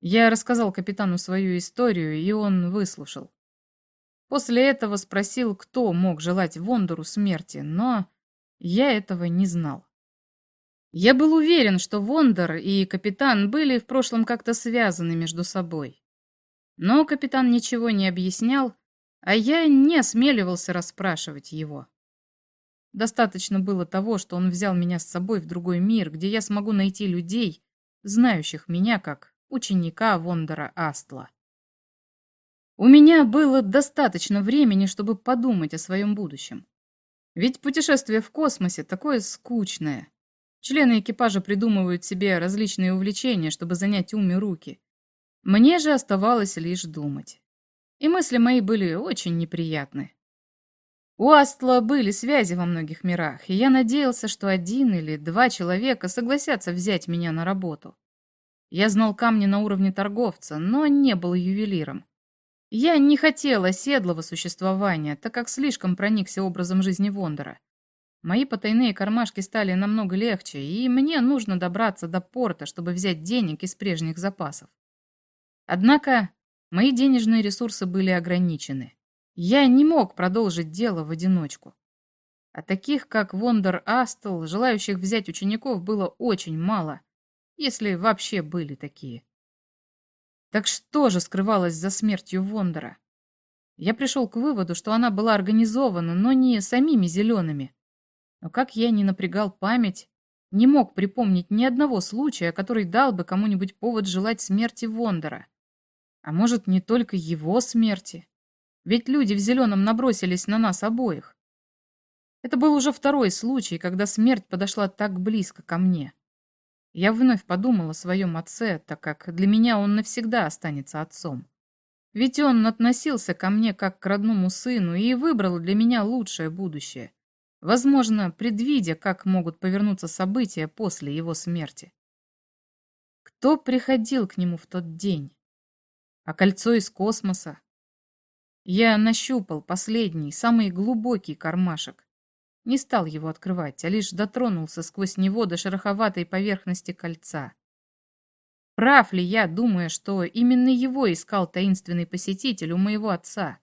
Я рассказал капитану свою историю, и он выслушал. После этого спросил, кто мог желать Вондору смерти, но я этого не знал. Я был уверен, что Вондор и капитан были в прошлом как-то связаны между собой. Но капитан ничего не объяснял, а я не осмеливался расспрашивать его. Достаточно было того, что он взял меня с собой в другой мир, где я смогу найти людей, знающих меня как ученика Вондора Астла. У меня было достаточно времени, чтобы подумать о своем будущем. Ведь путешествие в космосе такое скучное. Члены экипажа придумывают себе различные увлечения, чтобы занять ум и руки. Мне же оставалось лишь думать. И мысли мои были очень неприятны. У Астла были связи во многих мирах, и я надеялся, что один или два человека согласятся взять меня на работу. Я знал камни на уровне торговца, но не был ювелиром. Я не хотел оседлого существования, так как слишком проникся образом жизни Вондора. Мои потайные кармашки стали намного легче, и мне нужно добраться до порта, чтобы взять денег из прежних запасов. Однако мои денежные ресурсы были ограничены. Я не мог продолжить дело в одиночку. А таких, как Вондер Астл, желающих взять учеников было очень мало, если вообще были такие. Так что же скрывалось за смертью Вондера? Я пришел к выводу, что она была организована, но не самими зелеными, но как я не напрягал память, не мог припомнить ни одного случая, который дал бы кому-нибудь повод желать смерти Вондера. А может, не только его смерти? Ведь люди в зеленом набросились на нас обоих. Это был уже второй случай, когда смерть подошла так близко ко мне. Я вновь подумал о своем отце, так как для меня он навсегда останется отцом. Ведь он относился ко мне как к родному сыну и выбрал для меня лучшее будущее возможно, предвидя, как могут повернуться события после его смерти. Кто приходил к нему в тот день? А кольцо из космоса? Я нащупал последний, самый глубокий кармашек. Не стал его открывать, а лишь дотронулся сквозь него до шероховатой поверхности кольца. Прав ли я, думая, что именно его искал таинственный посетитель у моего отца?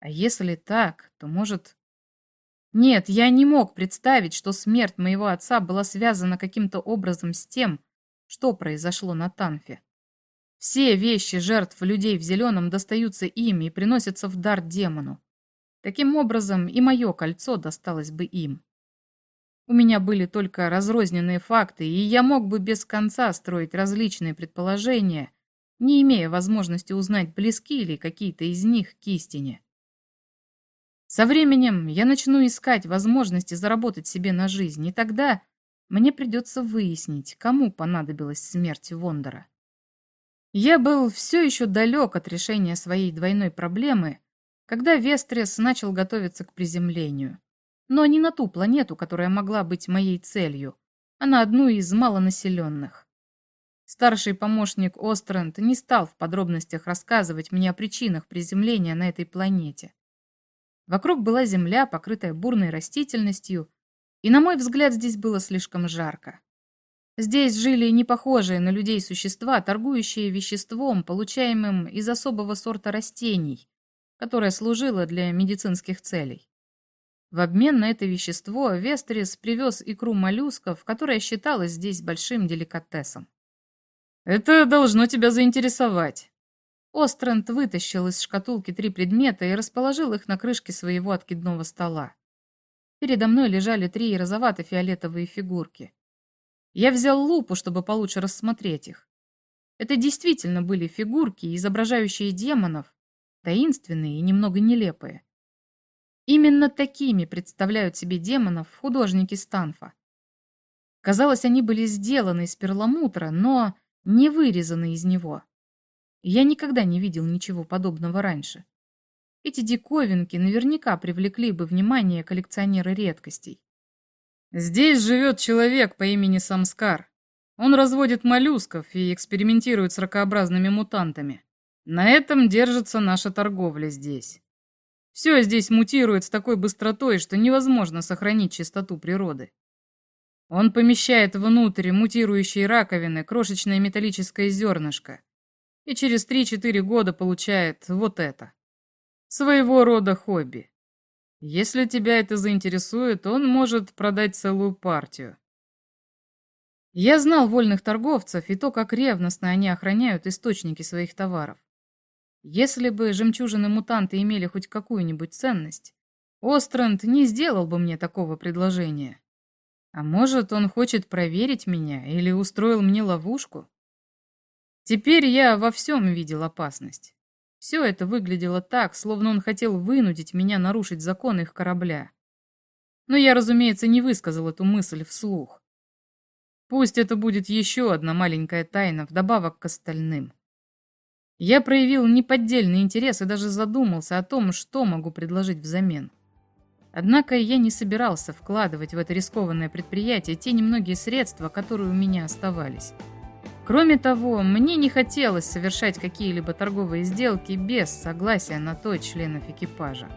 А если так, то, может, нет, я не мог представить, что смерть моего отца была связана каким-то образом с тем, что произошло на Танфе. Все вещи жертв людей в зеленом достаются им и приносятся в дар демону. Таким образом, и мое кольцо досталось бы им. У меня были только разрозненные факты, и я мог бы без конца строить различные предположения, не имея возможности узнать, близки ли какие-то из них к истине. Со временем я начну искать возможности заработать себе на жизнь, и тогда мне придется выяснить, кому понадобилась смерть Вондора. Я был все еще далек от решения своей двойной проблемы, когда Вестрес начал готовиться к приземлению. Но не на ту планету, которая могла быть моей целью, а на одну из малонаселенных. Старший помощник Остренд не стал в подробностях рассказывать мне о причинах приземления на этой планете. Вокруг была земля, покрытая бурной растительностью, и, на мой взгляд, здесь было слишком жарко. Здесь жили непохожие на людей существа, торгующие веществом, получаемым из особого сорта растений, которое служило для медицинских целей. В обмен на это вещество Вестерис привез икру моллюсков, которая считалась здесь большим деликатесом. «Это должно тебя заинтересовать», Остренд вытащил из шкатулки три предмета и расположил их на крышке своего откидного стола. Передо мной лежали три розовато-фиолетовые фигурки. Я взял лупу, чтобы получше рассмотреть их. Это действительно были фигурки, изображающие демонов, таинственные и немного нелепые. Именно такими представляют себе демонов художники Станфа. Казалось, они были сделаны из перламутра, но не вырезаны из него. Я никогда не видел ничего подобного раньше. Эти диковинки наверняка привлекли бы внимание коллекционера редкостей. Здесь живет человек по имени Самскар. Он разводит моллюсков и экспериментирует с ракообразными мутантами. На этом держится наша торговля здесь. Все здесь мутирует с такой быстротой, что невозможно сохранить чистоту природы. Он помещает внутрь мутирующей раковины крошечное металлическое зернышко, и через 3-4 года получает вот это. Своего рода хобби. Если тебя это заинтересует, он может продать целую партию. Я знал вольных торговцев и то, как ревностно они охраняют источники своих товаров. Если бы жемчужины-мутанты имели хоть какую-нибудь ценность, Остренд не сделал бы мне такого предложения. А может, он хочет проверить меня или устроил мне ловушку? Теперь я во всем видел опасность. Все это выглядело так, словно он хотел вынудить меня нарушить закон их корабля. Но я, разумеется, не высказал эту мысль вслух. Пусть это будет еще одна маленькая тайна вдобавок к остальным. Я проявил неподдельный интерес и даже задумался о том, что могу предложить взамен. Однако я не собирался вкладывать в это рискованное предприятие те немногие средства, которые у меня оставались. Кроме того, мне не хотелось совершать какие-либо торговые сделки без согласия на то членов экипажа.